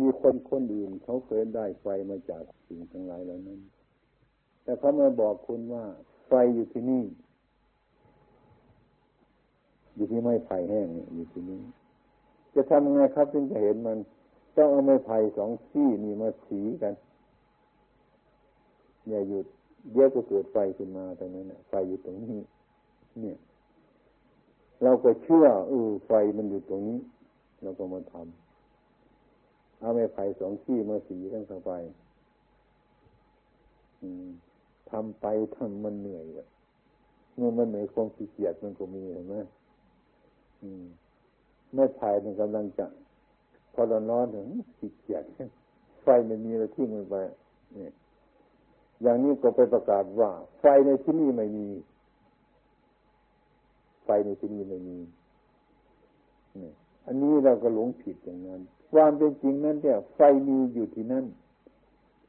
มีคนคนอื่นเขาเคยได้ไฟมาจากสิ่งทั้งหลายเหล่านั้น แต่เขามาบอกคุณว่า ไฟอยู่ที่นี่ อยู่ที่ไม้ไผ่แห้งอยู่ที่นี่ จะทำยังไงครับถึงจะเห็นมัน ต้องเอาไม้ไผ่สองซี่นี่มาสีกัน อย่าหยุดเดี๋ยวก็เกิดไฟขึ้นมาตรงนั้นไฟอยู่ตรงนี้ เนี่ย เราก็เชื่อเออไฟมันอยู่ตรงนี้ เราก็มาทำ เอาไม้ไผ่สองที่มาสีกันเข้าไปทำไปทำมันเหนื่อยเมื่อมันเหนื่อยความขี้เกียจมันก็มีเห็นไหมไม้ไผ่มันกำลังจะพอร้อนถึงขี้เกียจไฟไม่มีเราทิ้งมันไปเนี่ยอย่างนี้ก็ไปประกาศว่า ไฟในที่นี้ไม่มี ไฟในที่นี้ไม่มีอันนี้เราก็หลงผิดอย่างนั้น ความเป็นจริงนั้นเนี่ยไฟมีอยู่ที่นั่น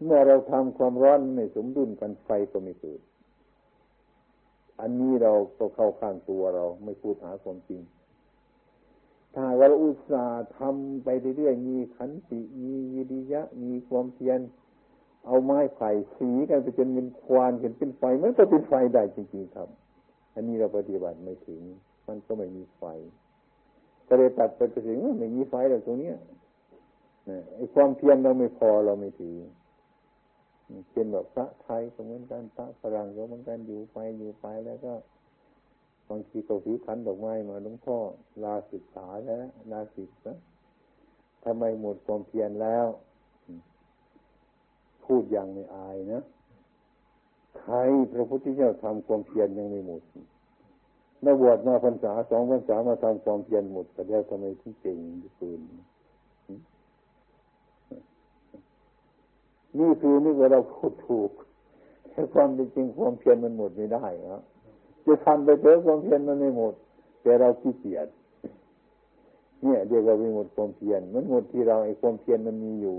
เมื่อเราทำความร้อนไม่สมดุลกันไฟก็ไม่เกิด อันนี้เราก็เข้าข้างตัวเราไม่พูดหาความจริง ถ้าเราอุตส่าห์ทำไปเรื่อยๆมีขันติมีวิริยะ มีความเพียรเอาไม้ไผ่สีกันไปจนเป็นควานกันเป็นไฟมันก็เป็นไฟได้จริงๆครับ อันนี้เราปฏิบัติไม่ถึง มันก็ไม่มีไฟก็เลยตัดไปถึงไม่มีไฟแล้ตรงเนี้ย ไอ้ความเพียรเราไม่พอเราไม่ถือเป็นแบบพระไทยก็เหมือนกันพระฝรั่งก็เหมือนกันอยู่ไปอยู่ไปแล้วก็บางทีก็ถือขันดอกไม้มาหลวงพ่อลาศึกษาแล้วลาศึกนะทำไมหมดความเพียรแล้ว พูดอย่างไม่อายนะใครพระพุทธเจ้าทำความเพียรยังไม่หมดนบวชมาพรรษาสองพรรษามาทำความเพียรหมดแต่แล้วทำไมถึงเก่งที่ปืน นี่คือนี่ว่าเราพูดถูกแต่ความเป็นจริงความเพียรมันหมดไม่ได้ครับจะทำไปเถอะความเพียรมันไม่หมด แต่เราขี้เกียจเนี่ยเดี๋ยวเราไม่หมดความเพียรมันหมดที่เราไอ้ความเพียรมันมีอยู่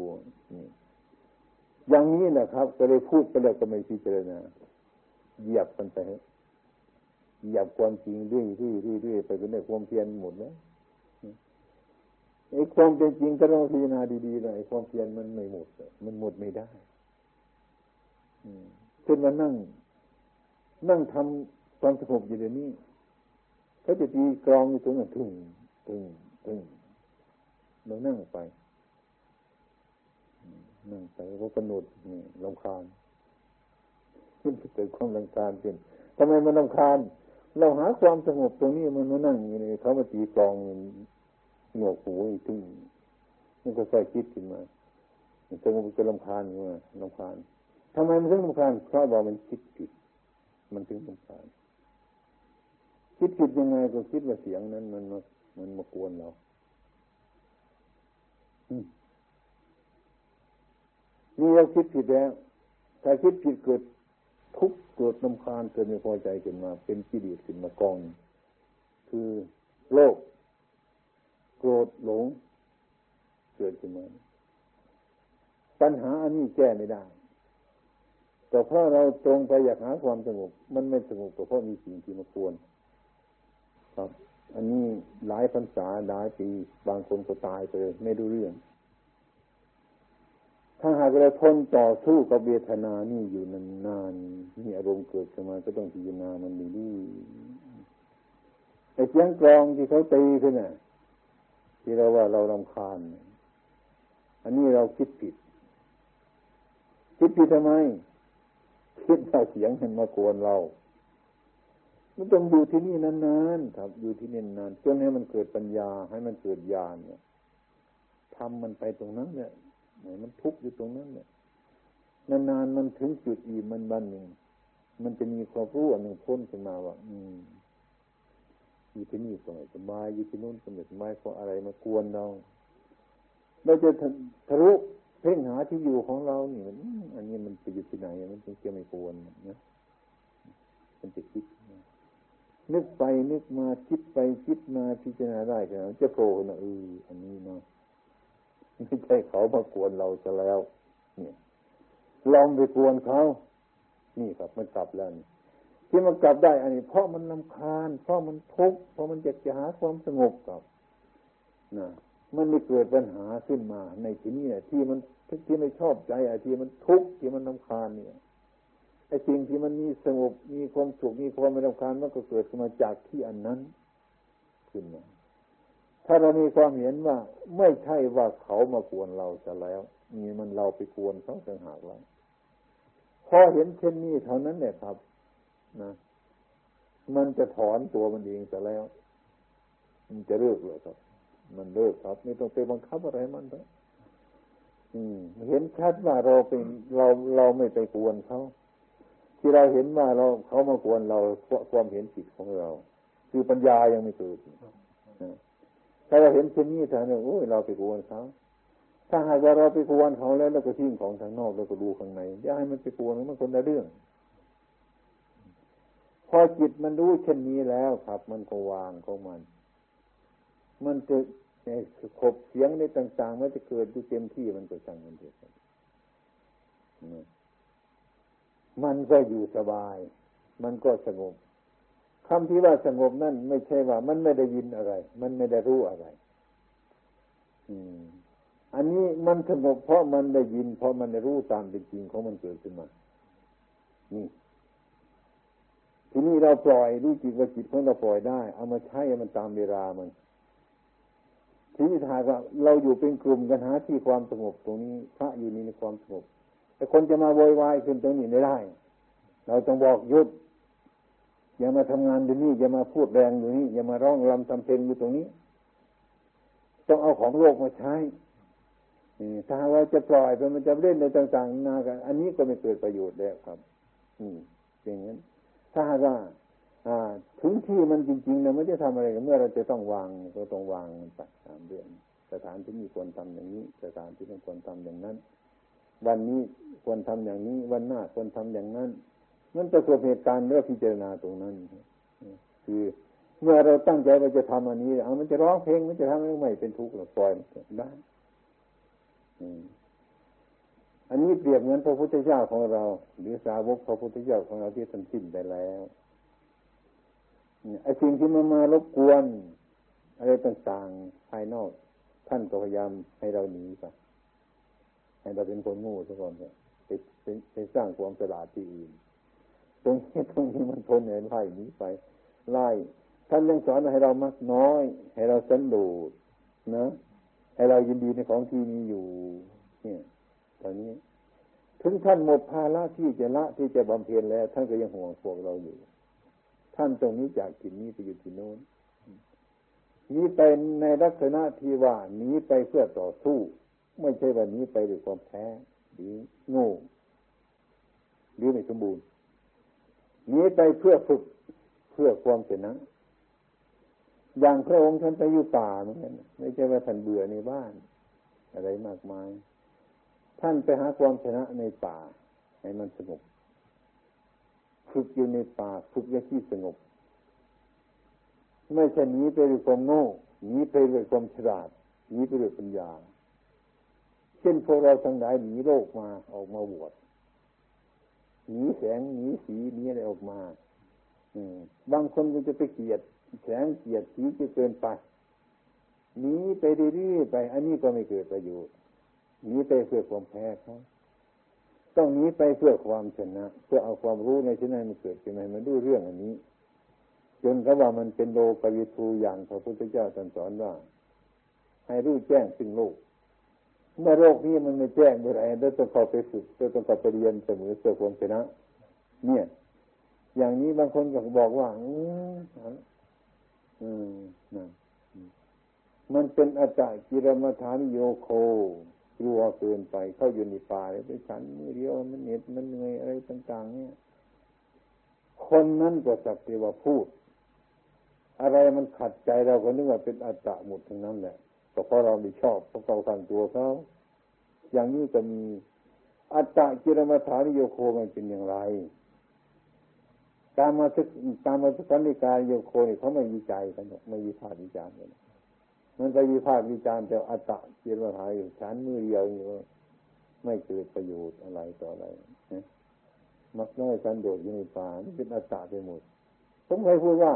อย่างนี้นะครับ ก็เลยพูดไปแล้วก็ไม่พิจารณาเหยียบมันไปเหยียบความจริงเรื่อยเรื่อยเรื่อยไปเป็นในความเพียรหมดแล้ว ไอ้ความเป็นจริงก็ต้องพิจารณาดีๆหน่อยความเพียรมันไม่หมด มันหมดไม่ได้ขึ้นมานั่ง นั่งทำความสงบอยู่เดี๋ยวนี้เขาจะตีกรองอยู่ตรงนั้นถึงถึงถึงเรานั่งไปนั่งไปก็กำหนดนี่ลำคาญขึ้นเกิดความลำคาญขึ้นทำไมมันลำคาญ เราหาความสงบตรงนี้มันมานั่งอย่างนี้เขามาตีกรอง หนวกหูอีกทีมันก็ค่อยคิดขึ้นมาสงบก็ลำคาญขึ้นมาลำคาญทำไมมันถึงลำคาญเพราะว่ามันคิดผิด มันถึงลำคาญคิดผิดยังไงก็คิดว่าเสียงนั้น มันมามันมากวนเราอนี่เราคิดผิดแล้วถ้าคิดผิดเกิดทุกข์เกิดน้ำคานเกิดไม่พอใจขึ้นมา เป็นกิเลสขึ้นมากอง คือโลภ โกรธหลงเกิดขึ้นมาปัญหาอันนี้แก้ไม่ได้ แต่เพราะเราตรงไปอยากหาความสงบมันไม่สงบเพราะมีสิ่งที่มาควรครับ อันนี้หลายพรรษาหลายปีบางคนก็ตายไปเลยไม่ดูเรื่อง ถ้าหากเราทนต่อสู้กับเวทนานี่อยู่นานๆมีอารมณ์เกิดขึ้นมาก็ต้องพิจารณามันดีๆไอ้เสียงกรองที่เขาตีขึ้นน่ะ ที่เราว่าเราลำคาญ อันนี้เราคิดผิด คิดผิดทำไม คิดว่าเสียงมันมากวนเรา มันต้องอยู่ที่นี่นานๆครับอยู่ที่นี่นานจนให้มันเกิดปัญญา ให้มันเกิดญาณเนี่ยทำมันไปตรงนั้นเนี่ยมันทุกข์อยู่ตรงนั้นเนี่ยนานๆมันถึงจุดอิ่มมันบันหนึ่งมันจะมีความรู้อันหนึ่งพ้นขึ้นมาว่า อืม อยู่ที่นี่ก็ไม่สบายอยู่ที่นู่นก็ไม่สบายเพราะอะไรมากวนเราเราจะทะลุเพ่งหาที่อยู่ของเราเนี่ยอันนี้มันไปอยู่ที่ไหนมันจึงจะไม่กวนนะมันจะคิดนึกไปนึกมาคิดไปคิดมาพิจารณาได้กันจะโผล่นะเอออันนี้เนาะไม่ใช่เขามากวนเราจะแล้ว เนี่ยลองไปกวนเขานี่ครับมันกลับแล้วนี่ ที่มันกลับได้ อันนี้ เพราะมันลำคาญ เพราะมันทุกข์เพราะมันอยากจะหาความสงบกับนะมันไม่เกิดปัญหาขึ้นมา ในที่นี้ที่มันที่ไม่ชอบใจไอ้ที่มันทุกข์ที่มันนำคาญเนี่ยไอ้สิ่งที่มันมีสงบมีความสุขมีความไม่นำคาญมันก็เกิดขึ้นมาจากที่อันนั้นขึ้นมาถ้าเรามีความเห็นว่า ไม่ใช่ว่าเขามากวนเราจะแล้วนี่มันเราไปกวนเขาต่างหากแล้วพอเห็นเช่นนี้เท่านั้นเนี่ยครับ นะมันจะถอนตัวมันเองจะแล้ว มันจะเลิกเลยครับ มันเลิกครับ ไม่ต้องไปบังคับอะไรมันแล้วเห็นชัดว่าเราเป็นเราเราไม่ไปกวนเขาที่เราเห็นว่าเราเขามากวนเราความเห็นผิดของเรา คือปัญญายังไม่เกิดถ้าเราเห็นเช่นนี้ท่านเนี่ยโอ้ยเราไปกวนเขาถ้าหากว่าเราไปกวนเขาแล้วเราก็ทิ้งของทางนอกเราก็ดูข้างในอย่าให้มันไปกวนมันคนละเรื่อง พอจิตมันรู้เช่นนี้แล้วครับ มันก็วางของมัน มันจะขบเสียงในต่างๆมันจะเกิดดูเต็มที่มันก็สั่งมันเถิดมันก็อยู่สบาย มันก็สงบคำที่ว่าสงบนั่นไม่ใช่ว่า มันไม่ได้ยินอะไร มันไม่ได้รู้อะไร อืม อันนี้มันสงบเพราะมันได้ยิน เพราะมันได้รู้ตามเป็นจริงของมันเกิดขึ้นมา นี่ ทีนี้เราปล่อยรู้จิตว่าจิตของเราปล่อยได้ เอามาใช้มันตามเวลามันทีนี้ถ้าเราอยู่เป็นกลุ่มกันหาที่ความสงบตรงนี้พระอยู่นี่ในความสงบแต่คนจะมาโวยวายขึ้นตรงนี้ไม่ได้ เราต้องบอกยุดอย่ามาทำงานอยู่นี่อย่ามาพูดแรงอยู่นี่อย่ามาร้องรำทำเพลงอยู่ตรงนี้ ต้องเอาของโลกมาใช้ถ้าเราจะปล่อยไปมันจะเล่นในต่างๆนากันอันนี้ก็ไม่เกิดประโยชน์แล้วครับ อืมอย่างนั้น ถ้าว่าถึงที่มันจริงๆเนี่ยไม่ได้ทำอะไรกันเมื่อเราจะต้องวางก็ต้องวางมันไปสามเดือนสถานที่มีควรทำอย่างนี้ สถานที่ไม่ควรทำอย่างนั้น วันนี้ควรทำอย่างนี้ วันหน้าควรทำอย่างนั้นมันประสบเหตุการณ์เมื่อพิจารณาตรงนั้นคือเมื่อเราตั้งใจว่าจะทำอันนี้เอามันจะร้องเพลงมันจะทำให้ไม่เป็นทุกข์หรอกปล่อยได้ อันนี้เปรียบเหมือนพระพุทธเจ้าของเรา หรือสาวกพระพุทธเจ้าของเราที่ท่านสิ้นไปแล้วไอ้สิ่งที่มันมารบกวน อะไรต่างๆภายนอก ท่านก็พยายามให้เราหนีไปให้เราเป็นคนงูซะก่อนเถอะไปไปสร้างความสลาดที่อื่นตรงนี้ตรงนี้มันทนเห็นไล่นี้ไป ไล่ ท่านยังสอนให้เรามักน้อย ให้เราสันโดษนะให้เรายินดีในของที่มีอยู่ เนี่ย ตอนนี้ ถึงท่านหมดภาระที่จะละที่จะบำเพ็ญแล้ว ท่านก็ยังห่วงพวกเราอยู่ ท่านตรงนี้จากที่นี้ไปอยู่ที่โน้นนี้เป็นในลักษณะที่ว่านี้ไปเพื่อต่อสู้ ไม่ใช่ว่านี้ไปด้วยความแพ้หรือโง่หรือไม่สมบูรณ์นี้ไปเพื่อฝึกเพื่อความชนะอย่างพระองค์ท่านไปอยู่ป่าเหมือนกันไม่ใช่ว่าท่านเบื่อในบ้าน อะไรมากมาย ท่านไปหาความชนะในป่า ให้มันสงบฝึกอยู่ในป่าฝึกในที่สงบ ไม่ใช่หนีไปด้วยความโง่หนีไปด้วยความฉลาดหนีไปด้วยปัญญา เช่นพวกเราทั้งหลายหนีโลกมาออกมาบวชหนีแสงหนีสีหนีอะไรออกมาบางคนก็จะไปเกลียด แสงเกลียดสีจะเกินไปหนีไปเรื่อยๆไป อันนี้ก็ไม่เกิดประโยชน์ หนีไปเพื่อความแพ้เขาต้องหนีไปเพื่อความชนะ เพื่อเอาความรู้ในที่นั้นมันเกิดขึ้นมามันดูเรื่องอันนี้ จนเขาว่ามันเป็นโลกวิทูอย่างพระพุทธเจ้าตรัสสอนว่า ให้รู้แจ้งสิ่งโลก เมื่อโลกนี้มันไม่แจ้งเมื่อไรเราต้องเข้าไปฝึกต้องเข้าไปเรียนเสมอเพื่อความชนะ เนี่ย อย่างนี้บางคนก็บอกว่า อือืมนะมันเป็นอาจารย์กิรมฐานโยโค กลัวเกินไป เข้าอยู่ในป่าเลยไปฉันมือเดียวมันเหน็ดมันเหนื่อยอะไรต่าง ๆ เนี่ย คนนั้นก็สักแต่ว่าพูด อะไรมันขัดใจเราก็นึกว่าเป็นอัตตะหมดทั้งนั้นแหละก็เพราะเราไม่ชอบเพราะเราขันตัวเขาอย่างนี้จะมีอัตตะกิรมาฐานโยโคมันเป็นอย่างไรตามมาศึกตามมาศึกษานิกายโยโคนี่เขาไม่วิจัยกันไม่วิพากษ์วิจารณ์กัน มันไปวิพากษ์วิจารณ์แต่อัตตะเกียรติหายฉันมือเดียวนี่ไม่เกิดประโยชน์อะไรต่ออะไรมักน้อยสันโดษอยู่ในป่านี่เป็นอัตตะไปหมดผมเคยพูดว่า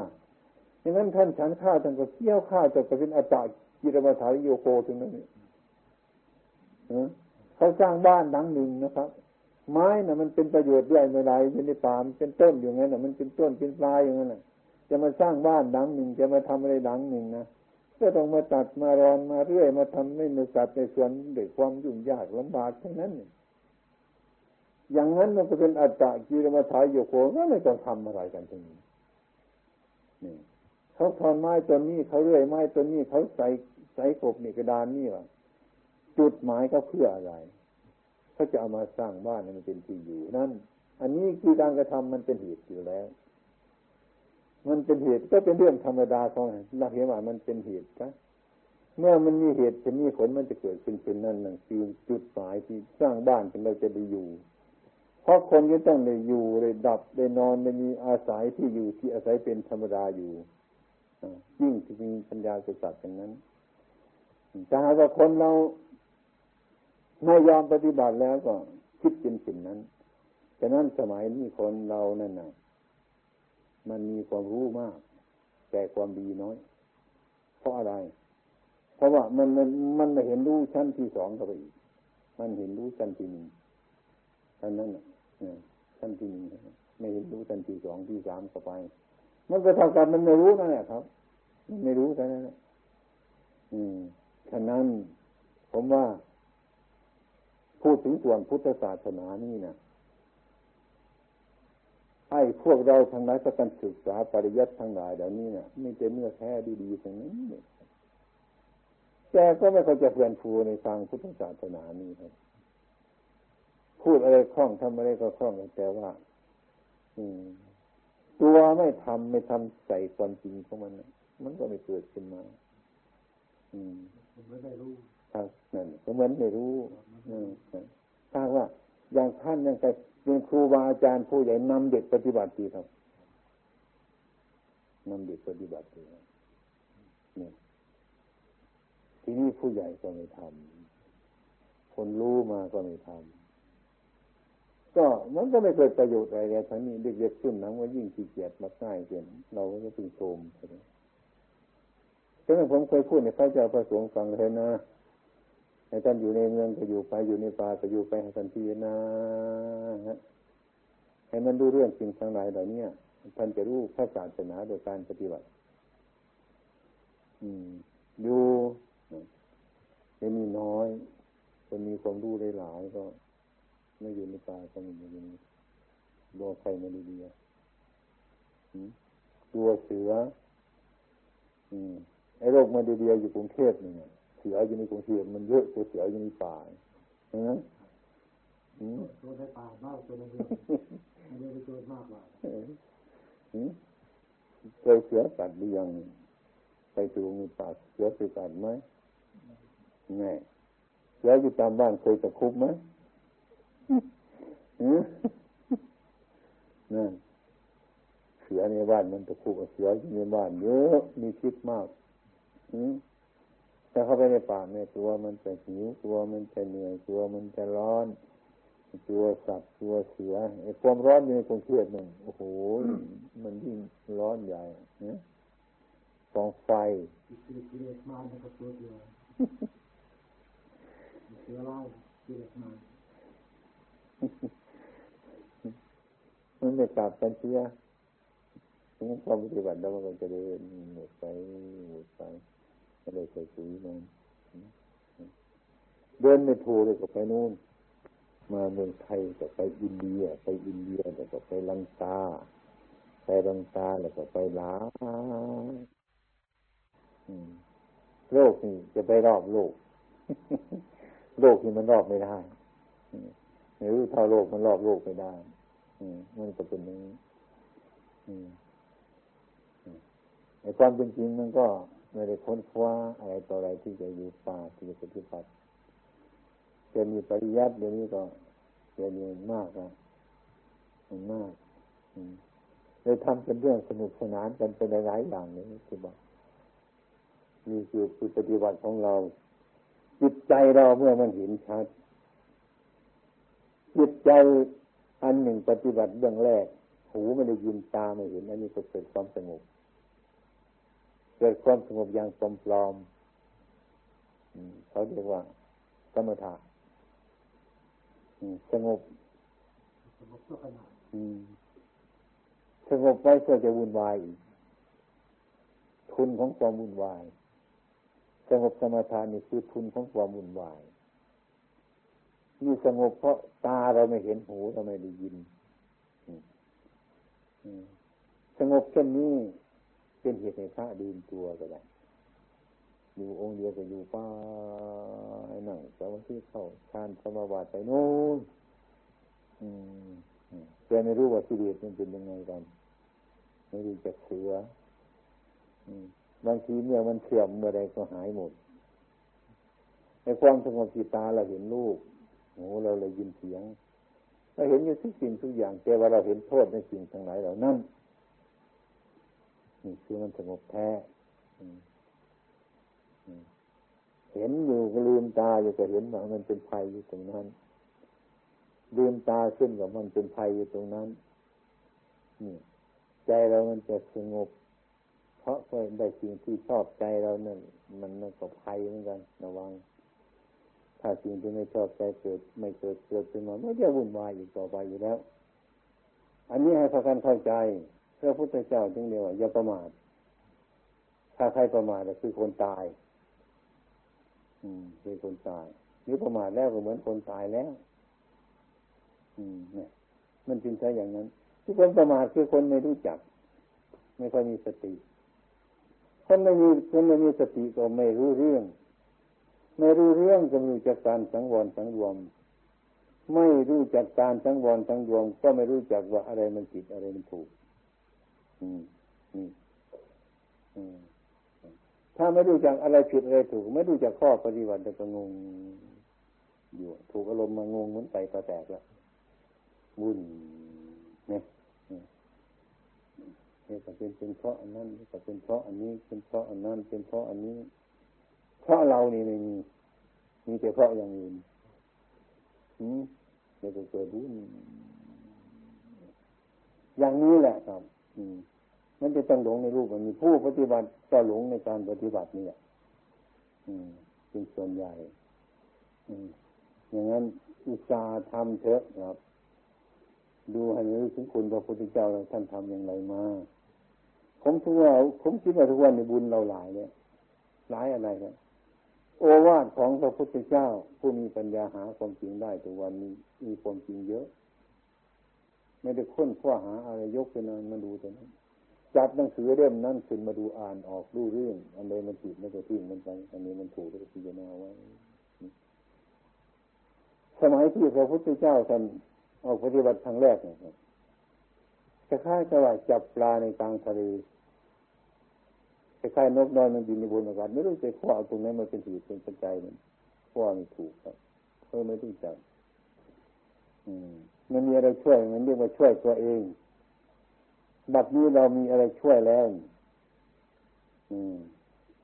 อย่างนั้นท่านฉันข้าท่านก็เคี่ยวข้าจะก็เป็นอัตตะจิรมาถาโยโกถึงนั้นเนี่ยเขาสร้างบ้านหลังหนึ่งนะครับ ไม้น่ะ มันเป็นประโยชน์ด้วยเมื่อไรอยู่ในป่ามันเป็นต้นอย่างนั้นน่ะมันเป็นต้นเป็นปลายอย่างนั้นน่ะจะมาสร้างบ้านหลังหนึ่งจะมาทำอะไรหลังหนึ่งนะ ก็ต้องมาตัดมารอนมาเรื่อยมาทำให้ในสัตว์ในส่วนเด็กความยุ่งยากลำบากทั้งนั้นอย่างนั้นมันก็เป็นอัตตะกิรมาถายโยโกก็ไม่ต้องทำอะไรกันตรงนี้นี่เขาทอนไม้ตัวนี้เขาเรื่อยไม้ตัวนี้เขาใส่ใส่กบนี่กระดานนี่ว่าจุดหมายเขาเพื่ออะไรเขาจะเอามาสร้างบ้านให้มันเป็นที่อยู่นั่น อันนี้คือการกระทำมันเป็นเหตุอยู่แล้ว มันเป็นเหตุก็เป็นเรื่องธรรมดาของเราเห็นว่ามันเป็นเหตุนะเมื่อมันมีเหตุจะมีผลมันจะเกิดขึ้นเป็นนั่นนั่นคือจุดหมายที่สร้างบ้านเป็นเราจะได้อยู่ เพราะคนก็ต้องได้อยู่ได้ดับได้นอนได้มีอาศัยที่อยู่ที่อาศัยเป็นธรรมดาอยู่ยิ่งที่มีปัญญาสุสัตว์อย่างนั้นถ้าหากว่าคนเราไม่ยอมปฏิบัติแล้วก็คิดเป็นสิ่งนั้นฉะนั้นสมัยนี้คนเรานั่นน่ะ มันมีความรู้มาก แต่ความดีน้อย เพราะอะไร เพราะว่ามันมันมันไม่เห็นรู้ชั้นที่สองเข้าไปอีกมันเห็นรู้ชั้นที่หนึ่งท่านนั้นน่ะชั้นที่หนึ่งไม่เห็นรู้ชั้นที่สองที่สามเข้าไป มันก็เท่ากันมันไม่รู้นั่นแหละครับมันไม่รู้แค่นั้นอืมฉะนั้นผมว่าพูดถึงส่วนพุทธศาสนานี่นะ ให้พวกเราทั้งหลายประกันศึกษาปริยัติทั้งหลายเหล่านี้เนะไม่เป็นเนื้อแท้ดีๆทั้งนั้นแต่ก็ไม่เข้าจะเพื่อนฟูในทางพุทธศาสนานี่ครับพูดอะไรคล่องทำอะไรก็คล่องแต่ว่า อืม ตัวไม่ทำไม่ทำใส่ความจริงของมันมันก็ไม่เกิดขึ้นมา อืมไม่ได้รู้ครับนั่นก็เหมือนไม่รู้ถ้าว่าอย่างท่านยังไง เป็นครูบาอาจารย์ผู้ใหญ่นำเด็กปฏิบัติดีครับนำเด็กปฏิบัติดีนี่ทีนี้ผู้ใหญ่ก็ไม่ทำคนรู้มาก็ไม่ทำก็มันก็ไม่เกิดประโยชน์อะไรเลยทั้งนี้เด็กๆขึ้นนังว่ายิ่งขี้เกียจมาใกล้เกินเราก็ต้องโทมใช่ไหมฉะนั้นผมเคยพูดในพระเจ้าพระสงฆ์ฟังเลยนะ ให้ท่านอยู่ในเมืองก็อยู่ไปอยู่ในป่าก็อยู่ไปให้ท่านพิจารณาให้มันดูเรื่องสิ่งทั้งหลายเหล่านี้ท่านจะรู้พระศาสนาโดยการปฏิบัติ อืม อยู่ไม่มีน้อยคนมีความรู้ได้หลายก็ไม่อยู่ในป่าก็ไม่อยู่ในบัวใครมาดีดีตัวเสือ อืมไอ้โรคมาดีดีอยู่กรุงเทพนี่ เสืออยู่ในกรุงเทพมันเยอะตัวเสืออยู่ในป่าเห็นไหมตัวในป่ามากตัวในเมืองไม่ได้ตัวมากกว่าเคยเสือตัดหรือยังไปดูในป่าเสือเคยตัดไหมแง่เสืออยู่ตามบ้านเคยตะคุบไหมนั่นเสือในบ้านมันตะคุบเสืออยู่ในบ้านเยอะมีพิษมาก อืม ถ้าเข้าไปในป่าเนี่ยตัวมันจะหิวตัวมันจะเหนื่อยตัวมันจะร้อนตัวสัตว์ตัวเสือไอ้ความร้อนอยู่ในกรุงเทพนั่นโอ้โหมันยิ่งร้อนใหญ่เนี่ยกองไฟมันไม่กลับกันเสียงั้นความปฏิบัติแล้วมันก็จะเดินหมดไปหมดไป เลยใส่ปุ๋ยมันเดินไม่ถูกเลยก็ไปนู่นมาเมืองไทยก็ไปอินเดีย ไปอินเดียแล้วก็ไปลังกาไปลังกาแล้วก็ไปลาโลกนี่จะไปรอบโลก โลกนี่มันรอบไม่ได้ไม่รู้เท่าโลกมันรอบโลกไม่ได้มันก็เป็นอย่างนี้ในความเป็นจริงมันก็ ไม่ได้ค้นคว้าอะไรต่ออะไรที่จะอยู่ป่าที่จะปฏิบัติจะมีปริยัติเดี๋ยวนี้ก็จะมีมากนะมันมากเลยทำเป็นเรื่องสนุกสนานกันเป็นหลายอย่างเลยที่บอกมีคือคือปฏิบัติของเรา จิตใจเราเมื่อมันเห็นชัด จิตใจอันหนึ่งปฏิบัติเบื้องแรก หูไม่ได้ยินตาไม่เห็นอันนี้ก็เกิดความสงบ เกิดความสงบอย่างปลอมเขาเรียกว่า สมถะสงบสงบไว้เพื่อจะวุ่นวายอีกทุนของความวุ่นวาย สงบสมาทานนี่คือทุนของความวุ่นวายนี่สงบเพราะตาเราไม่เห็นหูเราไม่ได้ยินสงบเช่นนี้ เป็นเหตุให้พระดื่มตัวก็ได้อยู่องค์เดียวก็อยู่ป้าหนังสมาธิเข้าฌานสมาบัติไปโน่นแต่ไม่รู้ว่าสิเลสมันเป็นยังไงกันไม่รู้จักเสือบางทีเมื่อมันเสื่อมเมื่อใดก็หายหมดในความสงบจิตตาเราเห็นรูปหูเราเลยยินเสียงเราเห็นอยู่ทุกสิ่งทุกอย่างแต่ว่าเราเห็นโทษในสิ่งทั้งหลายเหล่านั้น นี่คือมันสงบแท้เห็นอยู่ก็ลืมตาอยู่ก็เห็นว่ามันเป็นภัยอยู่ตรงนั้นลืมตาขึ้นกับมันเป็นภัยอยู่ตรงนั้นนี่ใจเรามันจะสงบ เพราะเคยได้สิ่งที่ชอบใจเรานั่นมันมันก็ภัยเหมือนกัน ระวัง ถ้าสิ่งที่ไม่ชอบใจเกิด ไม่เกิดเกิดขึ้นมาไม่จะวุ่นวายอีกต่อไปอยู่แล้ว อันนี้ให้พากันเข้าใจ พระพุทธเจ้าจึงเรียกว่าอย่าประมาทถ้าใครประมาทก็คือคนตาย อืม คือคนตายนี่ประมาทแล้วก็เหมือนคนตายแล้ว อืมเนี่ยมันจริงใช่อย่างนั้น ทุกคนประมาทคือคนไม่รู้จัก ไม่ค่อยมีสติ คนไม่มีคนไม่มีสติก็ไม่รู้เรื่อง ไม่รู้เรื่องก็ไม่รู้จักการสังวรสังรวม ไม่รู้จักการสังวรสังรวม ก็ไม่รู้จักว่าอะไรมันผิดอะไรมันถูก ถ้าไม่รู้จักอะไรผิดอะไรถูก ไม่รู้จักข้อปฏิบัติจะงงอยู่ถูกอารมณ์มางงเหมือนไตตาแตกแล้ววุ่นเนี่ยนี่ก็เป็นเป็นเพราะอันนั้นก็เป็นเพราะอันนี้ เป็นเพราะอันนั้น เป็นเพราะอันนี้ เพราะเรานี่ไม่มีมีแต่เพราะอย่างอื่นอืมเดี๋ยวเกิดวุ่นอย่างนี้แหละครับ อืม มันจะต้องหลงในรูปมันมีผู้ปฏิบัติก็หลงในการปฏิบัตินี่แหละเป็นส่วนใหญ่อย่างนั้นอุตสาห์ทำเถอะครับ ดูให้รู้ถึงคุณพระพุทธเจ้าท่านทำอย่างไรมา ผมคิดว่าผมคิดว่าทุกวันในบุญเราหลายเนี่ยหลายอะไรครับโอวาทของพระพุทธเจ้า ผู้มีปัญญาหาความจริงได้ทุกวันนี้มีความจริงเยอะ ไม่ได้ค้นคว้าหาอะไรยกไปนานมาดูแต่นั้น จับหนังสือเล่มนั้นขึ้นมาดูอ่านออกรู้เรื่องอันใดมันผิดไม่ก็ทิ้งมันไปอันนี้มันถูกก็พิจารณาไว้สมัยที่พระพุทธเจ้าท่านออกปฏิบัติครั้งแรกเนี่ยจะค่ายกับว่าจับปลาในกลางทะเลจะค่ายนกนอนมันบินในบนอากาศไม่รู้จะข้อตรงนั้นมันเป็นเหตุเป็นปัจจัยมันข้อไม่ถูกครับเพื่อไม่รู้จักอืมมันมีอะไรช่วยมันเรียกว่าช่วยตัวเอง บัดนี้เรามีอะไรช่วยแล้ว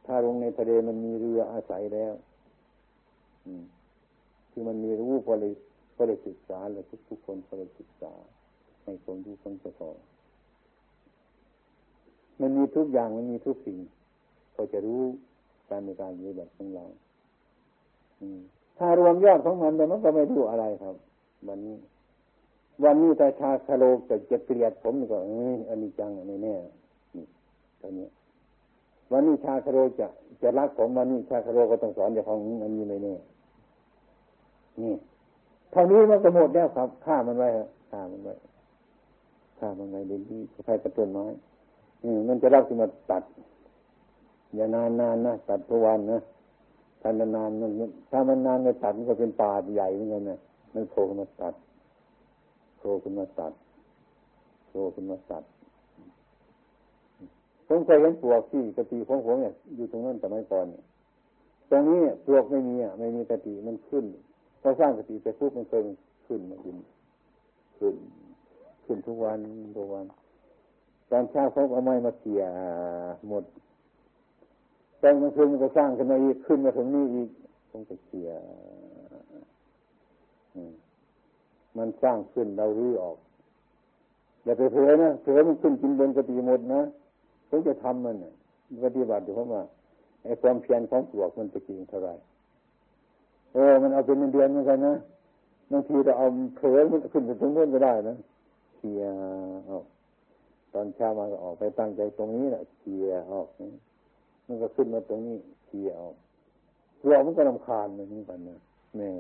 ถ้าลงในทะเลมันมีเรืออาศัยแล้วคือมันมีรู้พอเลยพอเลยศึกษาเลยทุกทุกคนพอเลยศึกษาให้คนรู้คนจะพอมันมีทุกอย่างมันมีทุกสิ่งก็จะรู้การในการปฏิบัติของเราถ้ารวมยอดของมันแต่มันก็ไม่รู้อะไรครับ วันนี้ วันนี้ถ้าชาคโลจะจะเกลียดผมก็เอออันนี้จังไม่แน่นี่ตอนนี้วันนี้ชาคาโลจะจะรักผมวันนี้ชาคาโลก็ต้องสอนอย่าของอันนี้ไม่แน่นี่เท่านี้มันก็หมดแล้วครับฆ่ามันไว้ครับฆ่ามันไว้ฆ่ามันไว้เดี๋ยวนี้ใครกระตุ้นน้อยอืมมันจะรักที่มาตัด อย่านานนานนะตัดทุกวันนะถ้านานนานมันถ้ามันนานไม่ตัดมันก็เป็นป่าใหญ่เหมือนกันนะมันโผล่มาตัด โผล่ขึ้นมาตัดโผล่ขึ้นมาตัดผมเคยเห็นปลวกที่กะตีของผมเนี่ยอยู่ตรงนั้นแต่ไม่ก่อนเนี่ยตรงนี้ปลวกไม่มีอะไม่มีกะตีมันขึ้นพอสร้างกะตีไปปุ๊บมันเคยขึ้นมาดินขึ้นขึ้นทุกวันทุกวันตอนเช้าเขาเอาไม้มาเกี่ยหมดตอนกลางคืนมันก็สร้างขึ้นมาอีกขึ้นมาถึงนี่อีกต้องไปเกี่ยอืม มันสร้างขึ้นเรารื้อออก อย่าไปเผลอนะเผลอมันขึ้นกินบนกติหมดนะผมจะทำมันปฏิบัติดูเพราะว่าไอ้ความเพียรของปลวมันจะจริงเท่าไหร่เออ มันเอาเป็นเดือนเหมือนกันนะบางทีเราเอาเผลอมันขึ้นไปตรงนู้นก็ได้นะเชียออกตอนเช้ามาก็ออกไปตั้งใจตรงนี้แหละเชียออกมันก็ขึ้นมาตรงนี้เชียออกเรามันก็ลำคาญเหมือนกันนะ แม่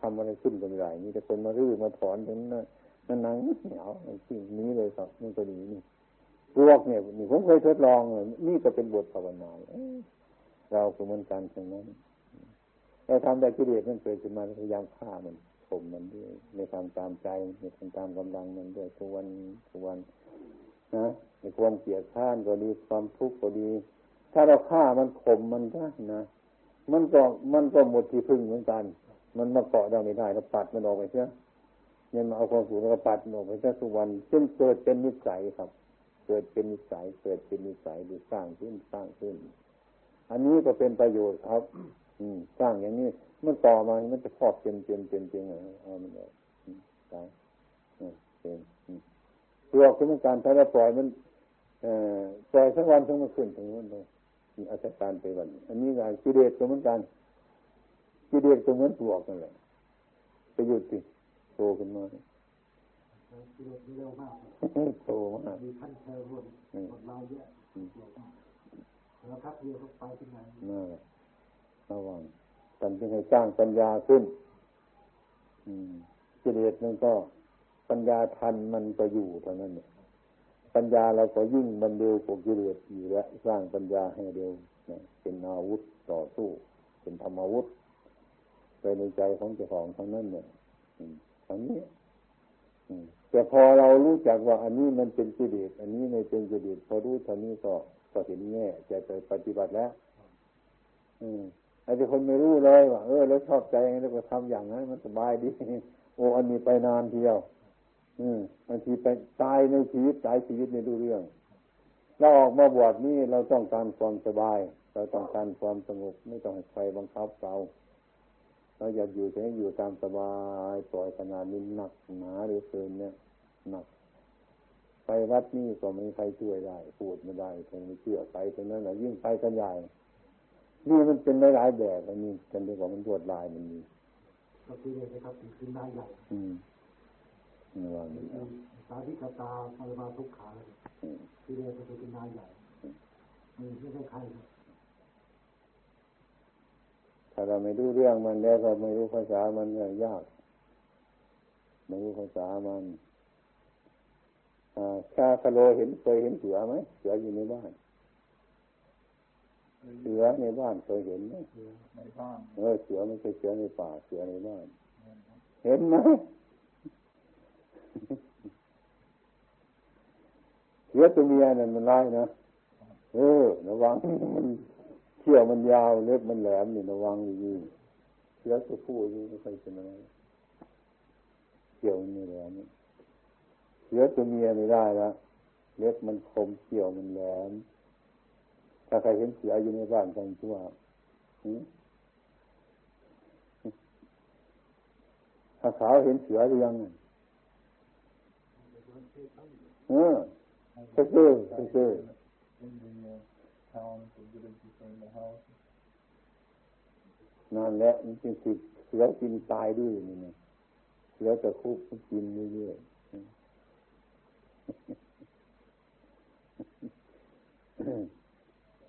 ทำอะไรขึ้นก็ไม่ได้นี่แต่คนมารื้อมาถอนตรงนั้นนั่นนังเหนียวสิ่งนี้เลยครับมันก็ดีนี่พวกเนี่ยนี่ผมเคยทดลองนี่ก็เป็นบทภาวนาเราก็เหมือนกันเช่นนั้นเราทำได้กิเลสมันเกิดขึ้นมาพยายามฆ่ามันข่มมันด้วยในความตามใจในความตามกำลังมันด้วยทุกวันทุกวันนะในความเกลียดข้านก็ดีความทุกข์ก็ดี ถ้าเราฆ่ามันข่มมันได้นะมันก็มันก็หมดที่พึ่งเหมือนกัน มันมาเกาะเราไม่ได้เราปัดมันออกไปเสียเนี่ยมาเอาความสูงแล้วก็ปัดมันออกไปเสียทุกวันจนเกิดเป็นนิสัยครับ เกิดเป็นนิสัยเกิดเป็นนิสัยหรือสร้างขึ้นสร้างขึ้น อันนี้ก็เป็นประโยชน์ครับ อืมสร้างอย่างนี้มันต่อมา มันจะครอบเต็มเต็มเต็มเต็มเอามันออกตายเป็นตัวคือมันการถ้าเราปล่อยมันปล่อยสักวันทั้งมันขึ้นถึงนั้นเลยมีอาการไปวัน อันนี้งานกิเลสก็เหมือนกัน กิเลสก็เหมือนปลวกนั่นแหละไปหยุดสิโตขึ้นมากิเลสเร็วมากโตมากมีขั้นเชิงวนหมดลายเยอะแล้วครับเดียวไปที่ไหนน่าระวังกันจึงให้สร้างปัญญาขึ้นกิเลสมันก็ปัญญาทันมันก็อยู่เท่านั้นเนี่ยปัญญาเราก็ยิ่งมันเร็วกว่ากิเลสอยู่แล้วสร้างปัญญาให้เร็วเป็นอาวุธต่อสู้ เป็นธรรมอาวุธ ไปในใจของเจ้าของทั้งนั้นเนี่ยทั้งนี้แต่พอเรารู้จักว่า อันนี้มันเป็นกิเลสอันนี้ไม่เป็นกิเลสพอรู้เท่านี้ก็ก็เห็นแง่จะไปปฏิบัติแล้ว อืมไอ้ที่คนไม่รู้เลยว่าเออแล้วชอบใจแล้วก็ทำอย่างนั้นมันสบายดีโอ้อันนี้ไปนานเที่ยว อืมบางทีไปตายในชีวิตตายชีวิตในดูเรื่อง เราออกมาบวชนี่เราต้องการความสบาย เราต้องการความสงบไม่ต้องให้ใครบังคับเรา เราอยากอยู่จะให้อยู่ตามสบายปล่อยขนาดนี้หนักหนาหรือเกินเนี่ยหนักไปวัดนี่ก็ไม่มีใครช่วยได้ พูดไม่ได้คงไม่เชื่อไปตรงนั้นแหละยิ่งไปกันใหญ่นี่มันเป็นหลายแบบอันนี้กันดีกว่ามันรวดลายมันมีก็คือเลยนะครับเป็นได้ใหญ่อืมว่าสาธิกตาปรมาทุกขาคือเลยเป็นได้ใหญ่มันไม่ใช่ใคร ถ้าเราไม่รู้เรื่องมันแล้วก็ไม่รู้ภาษามันก็ยาก ไม่รู้ภาษามันชาคาโลเห็นเคยเห็นเสือไหมเสืออยู่ในบ้านเสือในบ้านเคยเห็นไหมในบ้านเออเสือไม่ใช่เสือในป่าเสือในบ้าน เห็นไหมเสือตัวเมียนั่นมันร้ายนะเออระวังมัน เขี้ยวมันยาวเล็บมันแหลมนี่ระวังดีเสือตัวผู้นี่ไม่ค่อยเป็นอะไรเขี้ยวมันแหลมเสือตัวเมียไม่ได้ละเล็บมันคมเขี้ยวมันแหลมถ้าใครเห็นเสืออยู่ในบ้านกันชั่วถ้าสาวเห็นเสือหรือยังเออก็คือ นั่นแหละมันเป็นสิเสือกินตายด้วยนี่นะเสือตะคุบกินเรื่อยๆ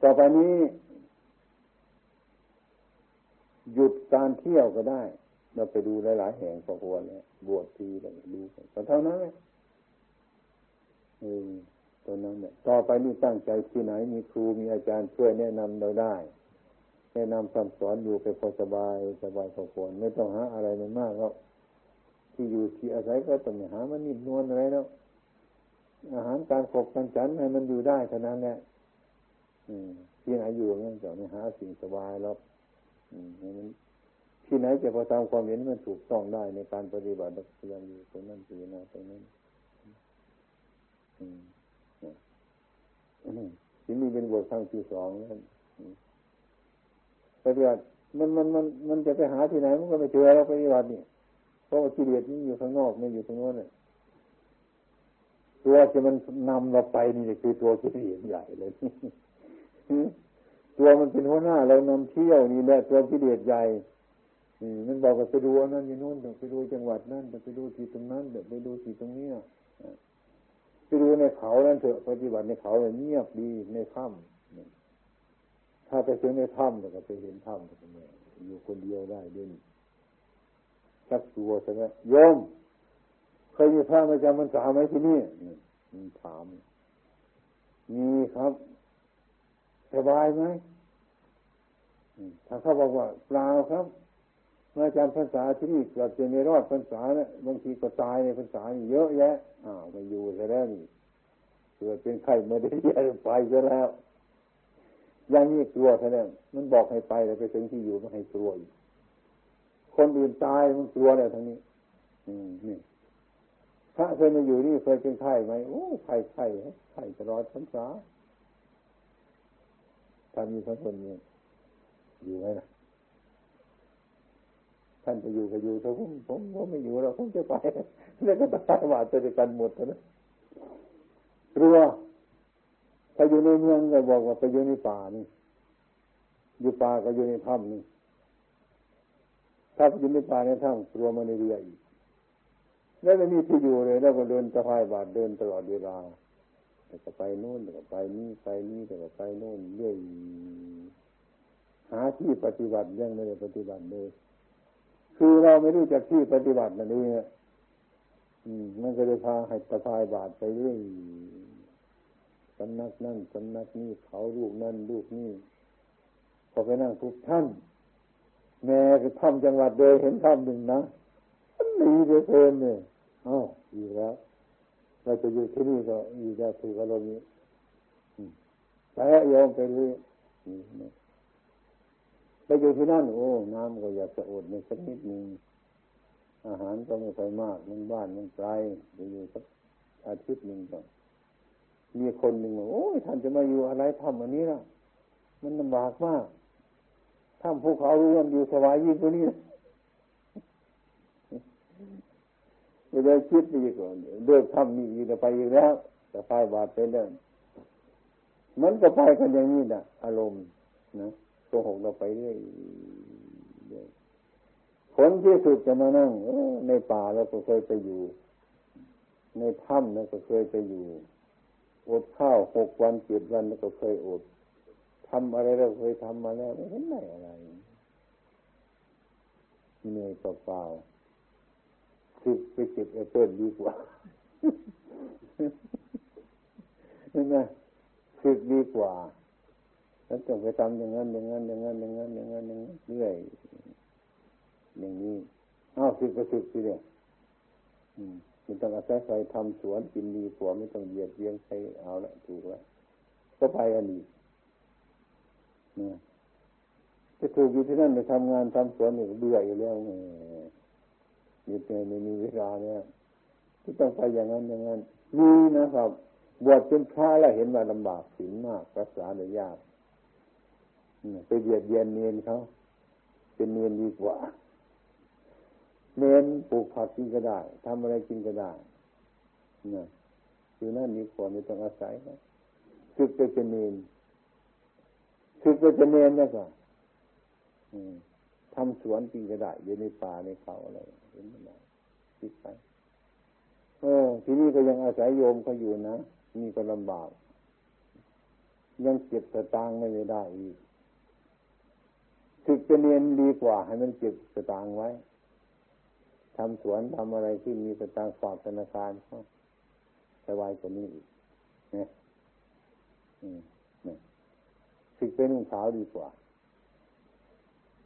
ต่อไปนี้ หยุดการเที่ยวก็ได้ เราไปดูหลาย ๆ แห่งพอควรเนี่ยบวชทีเราดูแต่เท่านั้นเลยเออ ตอนนั้นเนี่ยต่อไปนี่ตั้งใจที่ไหนมีครูมีอาจารย์ช่วยแนะนำเราได้ แนะนำคำสอนอยู่ไปพอสบายสบายพอควรไม่ต้องหาอะไรมันมากแล้วที่อยู่ที่อาศัยก็ต้องหามันนิ่มนวลอะไรแล้วอาหารการขบการฉันให้มันอยู่ได้เท่านั้นแหละที่ไหนอยู่งั้นจะไม่หาสิ่งสบายหรอกที่ไหนจะพอตามความเห็นมันถูกต้องได้ในการปฏิบัติพยายามอยู่ตรงนั้นอยู่นะตรงนั้น ทีนี่เป็นบทครั้งที่สองแล้วปฏิบัติมันมันมันมันจะไปหาที่ไหนมันก็ไม่เจอแล้วปฏิบัตินี่เพราะว่ากิเลสนี่อยู่ข้างนอกไม่อยู่ตรงโน้นเลยตัวที่มันนำเราไปนี่คือตัวกิเลสใหญ่เลยตัวมันเป็นหัวหน้าเรานำเที่ยวนี่แหละตัวกิเลสใหญ่มันบอกว่าไปดูนั่นอยู่นู้นไปดูจังหวัดนั่นไปดูที่ตรงนั้นไปดูที่ตรงนี้ ไปดูในเขานั่นเถอะปฏิบัติในเขาเลยเงียบดีในถ้ำถ้าไปถึงในถ้ำก็ไปเห็นถ้ำก็ไม่อยู่คนเดียวได้ด้วยชักตัวใช่ไหมโยมเคยมีพระมาจำพรรษาไหมที่นี่มันถามมีครับสบายไหมถ้าเขาบอกว่าเปล่าครับ มาจำพรรษาที่นี่เกือบจะไม่รอดพรรษาเนี่ยบางทีก็ตายในพรรษาเยอะแยะอ้าวมาอยู่ซะแล้วนี่เกิดเป็นไข้ม่ได้แย่ไปซะแล้วยังนี่กลัวแล้วมันบอกให้ไปแต่ไปถึงที่อยู่มันให้กลัวอีกคนอื่นตายมันกลัวเนี่ยทั้งนี้ อืมนี่พระเคยมาอยู่นี่เคยเป็นไข้ไหมโอ้ไข้ไข้ไข้ตลอดพรรษาถ้ามีพระคนนี้อยู่ไหมนะ ท่านจะอยู่ก็อยู่แต่ผมผมผมไม่อยู่แล้วผมจะไปแล้วก็ตายหวาดจะกันหมดนะกลัวถ้าอยู่ในเมืองก็บอกว่าไปอยู่ในป่านี่อยู่ป่าก็อยู่ในถ้ำนี่ถ้าอยู่ในป่าในถ้ำกลัวมันในเรืออีกแล้วไม่มีที่อยู่เลย แล้วก็เดินตะพายบาดเดินตลอดเวลาแต่ก็ไปโน่นแต่ก็ไปนี่ไปนี่แต่ก็ไปโน่นเรื่อยหาที่ปฏิบัติยังไม่ได้ปฏิบัติเลย คือเราไม่รู้จักที่ปฏิบัตินั่นเองอืมมันก็เลยพาให้ตะพายบาดไปเรื่อยสำนักนั่นสำนักนี้เขาลูกนั่นลูกนี่พอไปนั่งทุกท่าน แม่ไปทำจังหวัดเดยเห็นทำหนึ่งนะมันดีเหลือเกินเนี่ยอ้าวอีกแล้วเราจะอยู่ที่นี่ก็อีกแล้วถูกอารมณ์นี้ไปยอมไปเรื่อย ไปอยู่ที่นั่นโอ้ น้ำก็อยากจะอดในสักนิดหนึ่งอาหารก็ไม่ค่อยมากมันบ้านมันไกลไปอยู่สักอาทิตย์หนึ่งก็มีคนหนึ่งบอกโอ้ยท่านจะมาอยู่อะไรทำอันนี้ล่ะ มันลำบากมากถ้ำภูเขารู้ว่าอยู่สบายยิ่งกว่านี้ไม่ได้คิดไปอีกก่อนเดินทำนี่อีกไปอีกแล้วแต่ไฟบาดไปเดินมันก็ไปกันอย่างนี้นะอารมณ์นะ หกเราไปเรื่อยผลที่สุดจะมานั่งในป่าเราก็เคยไปอยู่ ในถ้ำเราก็เคยไปอยู่อดข้าวหกวันเจ็ดวันเราก็เคยอดทำอะไรเราเคยทำมาแล้วไม่เห็นไหนอะไรเหนื่อยเปล่าๆคือไปเก็บแอปเปิลดีกว่าเห็นไหมคือดีกว่า แล้วต้องไปทำอย่างนั้นอย่างนั้นอย่างนั้นอย่างนั้นอย่างนั้นอย่างนั้นเรื่อยอย่างนี้อ้าวสึกก็สึกสิเนี่ยไม่ต้องอาศัยใครทำสวนกินดีกว่าไม่ต้องเหยียดเยียงใครเอาละถูกล้วก็ไปอันนี้เนี่ยจะถูกอยู่ที่นั่นไปทำงานทำสวนเนี่ยเบื่ออยู่แล้วไงมีเนไม่มีเวลาเนี่ยที่ต้องไปอย่างนั้นอย่างนั้นมีนะครับ บวชเป็นพระแล้วเห็นว่าลำบากศีลมากรักษาได้ยาก ไปเบียดเบียนเนียนเขาเป็นเนียนดีกว่าเนียนปลูกผักกินก็ได้ทำอะไรกินก็ได้นะคือนั่นมีคนไม่ต้องอาศัยนะคือไปเป็นเนียนคือไปเป็นเนียนนะก็ทำสวนกินก็ได้อยู่ในป่าในเขาอะไรเห็นไหมคิดไปเออที่นี่ก็ยังอาศัยโยมเขาอยู่นะนี่ก็ลำบาก ยังเก็บสตางค์ไม่ได้อีก ถึกจะเรียนดีกว่า ให้มันเก็บสตางค์ไว้ทำสวนทำอะไรที่มีสตางค์ฝากธนาคารเขาสบายกว่านี้อีกเนี่ยศึกเป็นนุ่งขาวดีกว่า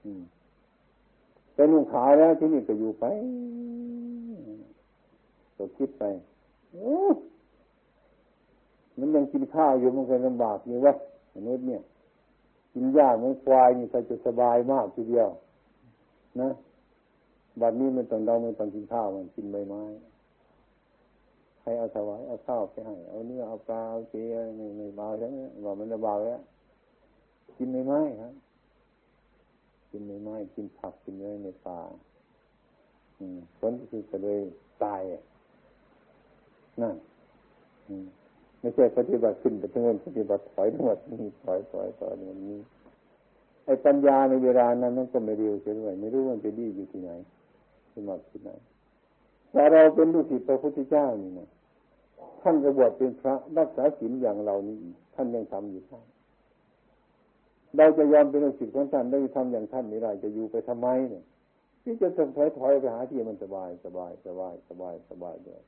อืมเป็นนุ่งขาวแล้วที่นี่ก็อยู่ไปก็คิดไปมันยังกินข้าวอยู่มันก็ลำบากอยู่วะมนุษย์เนี่ย กินหญ้าเหมือนควายนี่ก็จะสบายมากทีเดียว นะบัดนี้มันต้องเราไม่ต้องกินข้าวมันกินใบไม้ใครเอาถวายเอาข้าวไปให้เอาเนื้อเอาปลาเอาเจียไม่ไม่เบาใช่ไหมบอกมันจะเบาแล้วกินใบไม้ครับกินใบไม้กินผักกินเนื้อในป่าอืมผลคือจะเลยตายนั่นอืม ไม่ใช่ปฏิบัติขึ้นแต่เงินปฏิบัติถอยทั้งหมดนี่ถอยถอยถอยมันนี้ไอ้ปัญญาในเวลานั้นมันก็ไม่เร็วเฉยๆไม่รู้มันไปดีอยู่ที่ไหนสมัครที่ไหนแต่เราเป็นลูกศิษย์พระพุทธเจ้านี่นะท่านกระบวชเป็นพระรักษาศีลอย่างเรานี่ท่านยังทำอยู่ท่านเราจะยอมเป็นลูกศิษย์ของท่านได้ทำอย่างท่านไม่ได้จะอยู่ไปทำไมเนี่ยที่จะถอยถอยไปหาที่มันสบายสบายสบายสบายสบายด้วย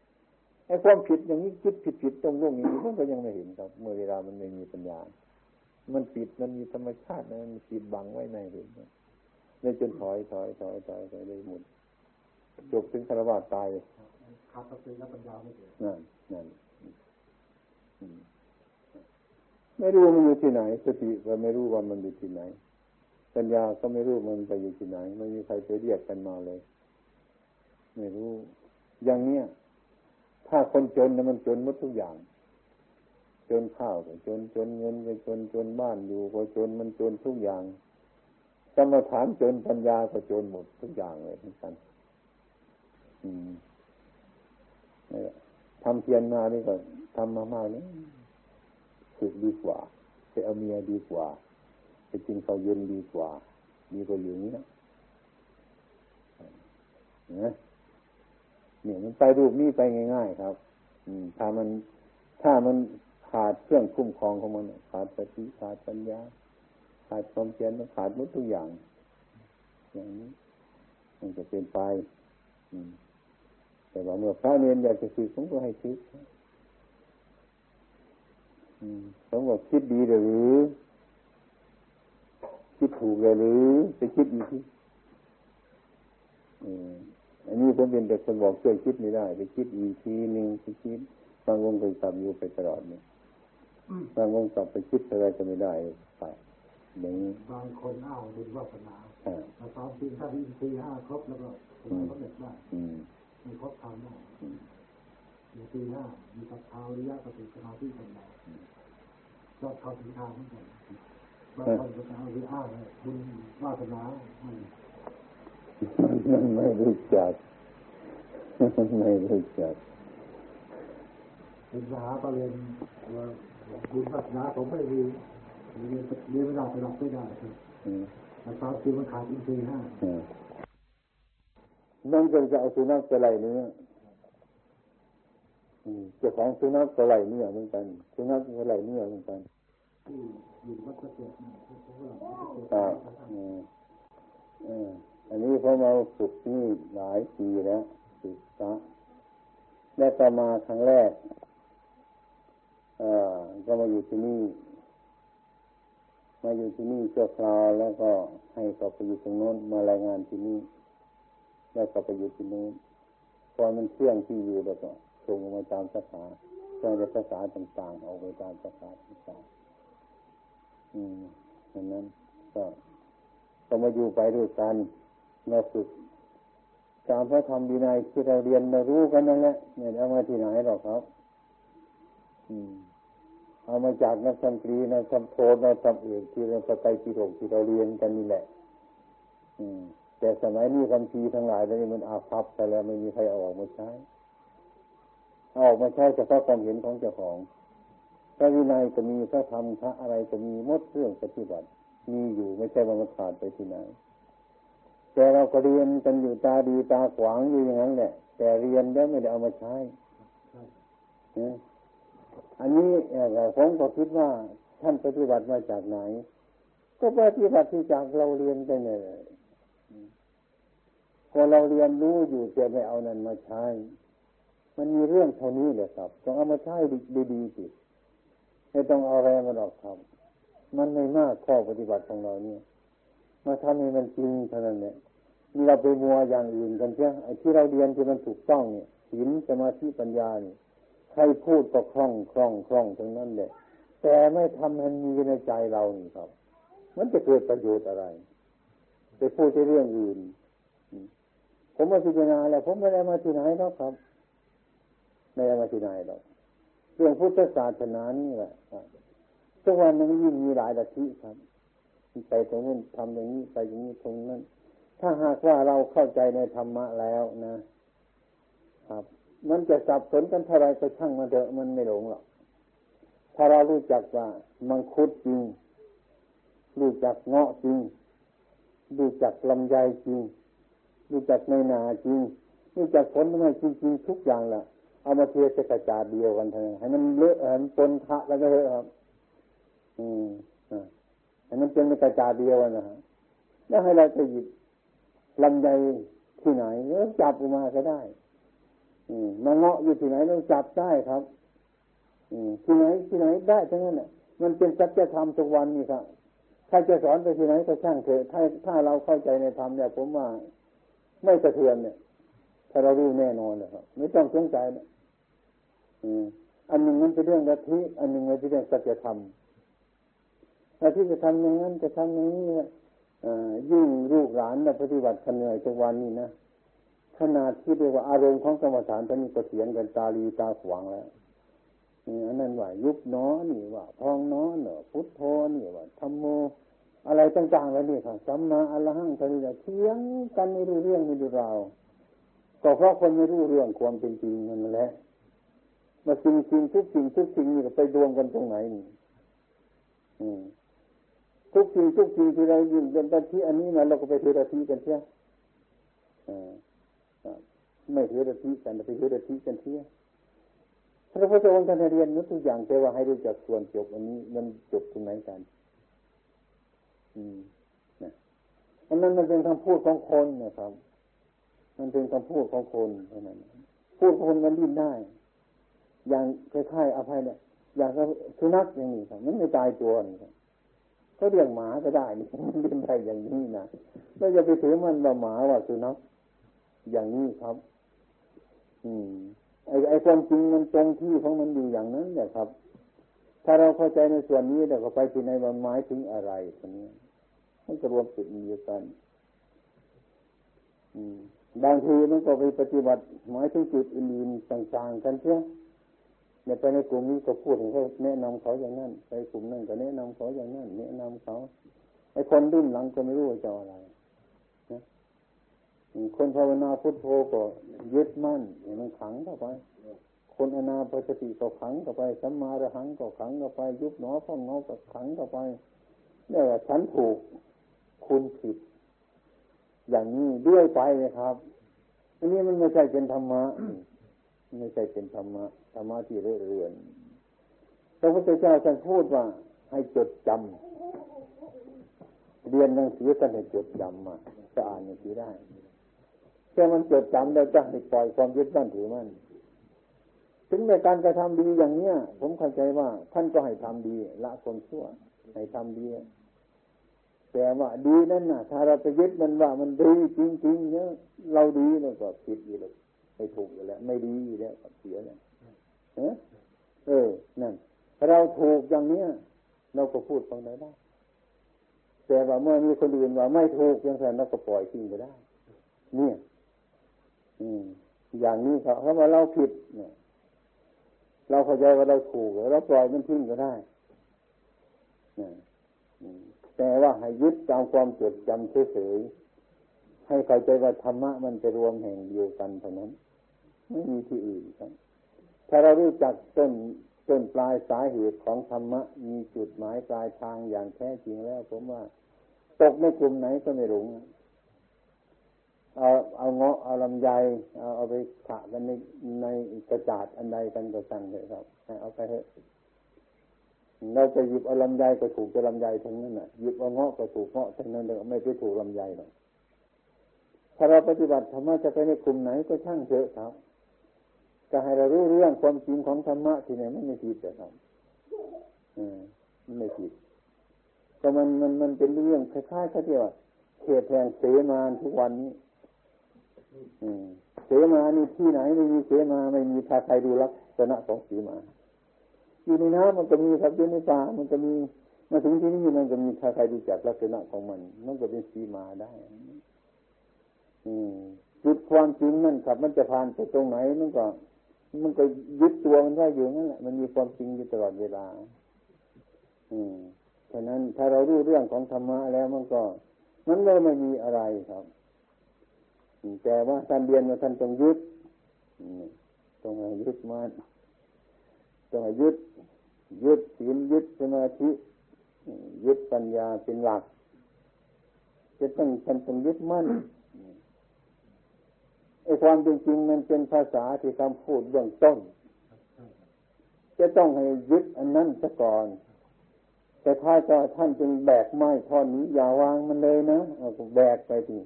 ไอ้ความผิดอย่างนี้คิดผิดผิดตรงเรื่องนี้มันก็ยังไม่เห็นครับ เมื่อเวลามันไม่มีปัญญา มันปิดมันมีธรรมชาติมันปิดบังไว้ในเห็นเลยจนถอยถอยถอยถอยถอยเลยหมดจบถึงคารวะตายขาดสติและปัญญาไม่เกิดนั่นนั่นไม่รู้มันอยู่ที่ไหน สติก็ไม่รู้ว่ามันอยู่ที่ไหน ปัญญาก็ไม่รู้มันไปอยู่ที่ไหนไม่มีใครไปเรียกกันมาเลย ไม่รู้ อย่างเนี้ย ถ้าคนจนนะมันจนหมดทุกอย่าง จนข้าวก็จนจนเงินก็จนจนบ้านอยู่ก็จนมันจนทุกอย่างกรรมฐานจนปัญญาก็จนหมดทุกอย่างเลยทั้งนั้นทำเพียรมานี่ก็ทำมามากนี่สุดดีกว่าไปเอาเมียดีกว่าไปกินข้าวเย็นดีกว่าดีกว่าอยู่นี้นะ เนี่ยมันไปรูปนี้ไปง่าย ๆ ครับ อืม ถ้ามันถ้ามันขาดเครื่องคุ้มครองของมัน ขาดสติขาดปัญญา ขาดความเพียรมันขาดหมดทุกอย่าง อย่างนี้ มันจะเป็นไป อืม แต่ว่าเมื่อพระเนรอยากจะศึกผมก็ให้ศึกผมบอกคิดดีหรือ คิดถูกเลยหรือไปคิดอีกที อันนี้ผมเป็นแต่คนบอกช่วยคิดไม่ได้ ไปคิดอีกทีหนึ่งไปคิดบางวงไปกลับอยู่ไปตลอดเนี่ยบางวงกลับไปคิดอะไรก็ไม่ได้ไปอย่างนี้บางคนอ้าวบุญวาสนาแต่ตอนจริงถ้าวิธีห้าครบแล้วก็ถึงสำเร็จได้มีครบทำได้มีตีห้ามีสัทธาวิยะปฏิสมาธิปัญญาก็เข้าถึงทางเหมือนกันบางคนก็เอาที่อ้างบุญวาสนา มันไม่รู้จักไม่รู้จักเป็นสหาประเด็นบุญวาสนาผมไม่มีเรียนเรียนไม่ได้ไปหลับไม่ได้แต่ตอนที่มันขาดอินทรีย์ห้านั่นก็จะเอาสุนัขไปไล่เนื้อเจ้าของสุนัขก็ไล่เนื้อเหมือนกันสุนัขก็ไล่เนื้อเหมือนกันอั อันนี้พอมาฝึกนี่หลายปีแล้วศึกษาได้ต่อมาครั้งแรกก็มาอยู่ที่นี่ มาอยู่ที่นี่ชั่วคราวแล้วก็ให้เขาไปอยู่ตรงโน้นมารายงานที่นี่ แล้วก็ไปอยู่ที่นู้นพอมันเชื่องที่อยู่แล้วก็ส่งมาตามสาขาส่งในภาษาต่างๆออกไปตามภาษาต่างๆอืมดังนั้นก็ต้อมาอยู่ไปด้วยกัน มาฝึกตามพระธรรมดีนายที่เราเรียนเรารู้กันนั่นแหละเนี่ยเอามาที่ไหนหรอกครับเอามาจากนักธรรมตรีนักธรรมโทนักธรรมเอกที่เราสไตปีโกที่เราเรียนกันนี่แหละแต่สมัยนี้คำพีทั้งหลายนี้มันอาภัพไปแล้วไม่มีใครเอาออกมาใช้เอาออกมาใช้เฉพาะความเห็นของเจ้าของพระวินัยก็มีพระธรรมพระอะไรก็มีมดเรื่องปฏิบัติมีอยู่ไม่ใช่ว่ามันขาดไปที่ไหน แต่เราก็เรียนกันอยู่ตาดีตาขวางอยู่อย่างนั้นแหละแต่เรียนแล้วไม่ได้เอามาใช้อันนี้ผมก็คิดว่าท่านปฏิบัติมาจากไหน ก็ปฏิบัติที่จากเราเรียนไปเนี่ยพอเราเรียนรู้อยู่จะไม่เอานั้นมาใช้ มันมีเรื่องเท่านี้แหละครับ ต้องเอามาใช้ดีๆสิไม่ต้องเอาอะไรมาหรอกครับ มันในหน้าข้อปฏิบัติของเราเนี่ย มาทำให้มันจริงเท่านั้นเนี่ยนี่เราไปมัวอย่างอื่นกันเช่ไอ้ที่เราเรียนที่มันถูกต้องเนี่ยศีลสมาธิปัญญาเนี่ยใครพูดก็คล่องคล่องคล่องทั้งนั้นแหละแต่ไม่ทำให้มีในใจเรานี่ครับ มันจะเกิดประโยชน์อะไรไปพูดในเรื่องอื่น ผมมาพิจารณาแล้ว ผมไม่ได้มาที่ไหนหรอกครับไม่ได้มาที่ไหนหรอกเรื่องพุทธศาสนานี่แหละทุกวันมันยิ่งมีหลายลัทธิครับ ไปตรงนู้นทำอย่างนี้ไปอย่างนี้ตรงนั้น ถ้าหากว่าเราเข้าใจในธรรมะแล้วนะ ครับ มันจะสับสนกันเท่าไรก็ช่างมันเถอะมันไม่หลงหรอกถ้าเรารู้จักว่ามังคุดจริง รู้จักเงาะจริง รู้จักลำไยจริง รู้จักในนาจริง รู้จักผลไม้จริงๆทุกอย่างแหละเอามาเทใส่กระจาดเดียวกันเถอะให้มันเลอะให้มันปนทะแล้วก็เถอะครับ อืมอ่า ให้มันเป็นกระจาเดียวนะฮะแล้วให้เราจะหยิบลำไยที่ไหนแล้วจับออกมาก็ได้ อืมมาเงาะอยู่ที่ไหนเราจับได้ครับ อืมที่ไหนที่ไหนได้ทั้งนั้นแหละมันเป็นสัจธรรมทุกวันนี่ครับใครจะสอนไปที่ไหนก็ช่างเถอะถ้าถ้าเราเข้าใจในธรรมเนี่ย ผมว่าไม่สะเทือนเนี่ย ถ้าเรารู้แน่นอนเลยครับ ไม่ต้องสงสัยนะอืมอันหนึ่งมันเป็นเรื่องลัทธิอันหนึ่งมันเป็นเรื่องสัจธรรม ลัทธิจะทำอย่างนั้นจะทำอย่างนี้ยิ่งลูกหลานและปฏิบัติเหนื่อยทุกวันนี้นะขนาดที่เรียกว่าอารมณ์ของกรรมฐานตอนนี้ก็เสียงกันตาลีตาขวางแล้วอันนั้นว่ายุบน้อนี่ว่าพองน้อเนอพุทโธนี่ว่าธรรมโม อะไรต่างๆแล้วนี่ค่ะสัมมาอรหังทะเลเทียงกันไม่รู้เรื่องไม่รู้ราวก็เพราะคนไม่รู้เรื่องความเป็นจริงนั่นแหละมาสิ่งสิ่งทุกสิ่งทุกสิ่งนี่ไปรวมกันตรงไหนนี่ ทุกสิ่งทุกสิ่งที่เรายินเป็นตัทีอันนี้มาเราก็ไปเทระทีกันเที่ยไม่เทระทีกันไปเทระทีกันเที่ยพระพุทธองค์ท่านเรียนนุทุกอย่างแต่ว่าให้รู้จักส่วนจบอันนี้มันจบตรงไหนกัน อืมนะอันนั้นมันเป็นคำพูดของคนนะครับ มันเป็นคำพูดของคนเท่านั้นพูดคนมันดิ้นได้ อย่างคล้ายๆอภัยเนี่ยอย่างสุนัขอย่างนี้ครับมันไม่ตายตัวนี่ครับ เขาเรียกหมาก็ได้นี่มันดิ้นได้อย่างนี้นะไม่จะไปถือมันว่าหมาว่าสุนัขอย่างนี้ครับ อืม ไอ้ไอ้ความจริงมันตรงที่ของมันอยู่อย่างนั้นเนี่ยครับ ถ้าเราเข้าใจในส่วนนี้เดี๋ยวก็ไปที่ในมันหมายถึงอะไรตรงนี้มันจะรวมจุดมีกันบางทีมันก็ไปปฏิบัติหมายถึงจุดอื่นๆต่างๆกันเช่ เนี่ยไปในกลุ่มนี้ก็พูดถึงเขาแนะนำเขาอย่างนั้นไปกลุ่มนั้นก็แนะนำเขาอย่างนั้นแนะนำเขาไอ้คนรุ่นหลังก็ไม่รู้ว่าจะอะไรคนภาวนาพุทโธก็ยึดมั่นมันขังเข้าไป คนอนาปสติก็ขังเข้าไปสัมมาระหังก็ขังเข้าไป ยุบหนอพ่องเงาก็ขังเข้าไปเนี่ยฉันถูกคุณผิด อย่างนี้ด้วยไปนะครับ อันนี้มันไม่ใช่เป็นธรรมะ ไม่ใช่เป็นธรรมะธรรมะที่เรื่อเรือนพระพุทธเจ้าท่านพูดว่า ให้จดจำเรียนหนังสือกันให้จดจำมาจะอ่านหนังสือได้แค่มันจดจำได้จ้าให้ปล่อยความยึดมั่นถือมั่นถึงในการกระทำดีอย่างเนี้ย ผมเข้าใจว่า ท่านก็ให้ทำดี ละคนชั่ว ให้ทำดีแต่ว่าดีนั่นน่ะ ถ้าเราไปยึดมันว่ามันดีจริงๆเนี่ยเราดีแล้วก็ผิดอยู่แล้ว ไม่ถูกอยู่แล้ว ไม่ดีอยู่แล้วเสียแล้วเออนั่นถ้าเราถูกอย่างเนี้ยเราก็พูดตรงไหนได้แต่ว่าเมื่อมีคนอื่นว่าไม่ถูกอย่างนั้นเราก็ปล่อยทิ้งไปได้ เนี่ยอย่างนี้เขาเขาว่าเราผิด เนี่ย เราเข้าใจว่าเราถูกเราปล่อยมันทิ้งก็ได้แต่ว่าให้ยึดตามความจดจำเฉยๆให้เข้าใจว่าธรรมะมันจะรวมแห่งเดียวกันเท่านั้น ไม่มีที่อื่นครับ ถ้าเรารู้จักต้นต้นปลายสาเหตุของธรรมะ มีจุดหมายปลายทางอย่างแท้จริงแล้ว ผมว่า ตกในกลุ่มไหนก็ไม่หลงเอาเอาเงาะเอาลำไยเอาเอาไปขะกันในในกระจาดอันใดกันก็สั่งเลยครับเอาไปเถอะเราจะหยิบเอาลำไยก็ถูกจะลำไยทั้งนั้นน่ะหยิบเอาเงาะก็ถูกเงาะทั้งนั้นเลยไม่ไปถูกลำไยหรอกถ้าเราปฏิบัติธรรมะจะไปในกลุ่มไหนก็ช่างเถอะครับ จะให้เรารู้เรื่องความจริงของธรรมะที่ไหนมันไม่ผิดแต่ครับอืมมันไม่ผิดก็มันมันมันเป็นเรื่องคล้ายๆแค่ที่ว่าเขตแห่งเสมาทุกวันนี้เสมานี่ที่ไหนไม่มีเสมาไม่มีถ้าใครดูลักษณะของสีมาอยู่ในน้ำมันก็มีครับอยู่ในป่ามันก็มีมาถึงที่นี่มันก็มีถ้าใครดูจักลักษณะของมันมันก็เป็นสีมาได้อืมจุดความจริงนั่นครับ มันจะผ่านไปตรงไหนมันก็ มันก็ยึดตัวมันได้อยู่นั่นแหละมันมีความจริงอยู่ตลอดเวลา อืมฉะนั้นถ้าเรารู้เรื่องของธรรมะแล้วมันก็ มันเลยไม่มีอะไรครับแต่ว่าท่านเรียนมาท่านต้องยึดต้องยึดมันต้องยึด ยึดศีลยึดสมาธิยึดปัญญาเป็นหลัก จะต้องฉันต้องยึดมั่น ไอ้ความจริงๆมันเป็นภาษาที่คำพูดเบื้องต้น จะต้องให้ยึดอันนั้นซะก่อน แต่ถ้าจะท่านจึงแบกไม้ท่อนนี้อย่าวางมันเลยนะเอาแบกไปที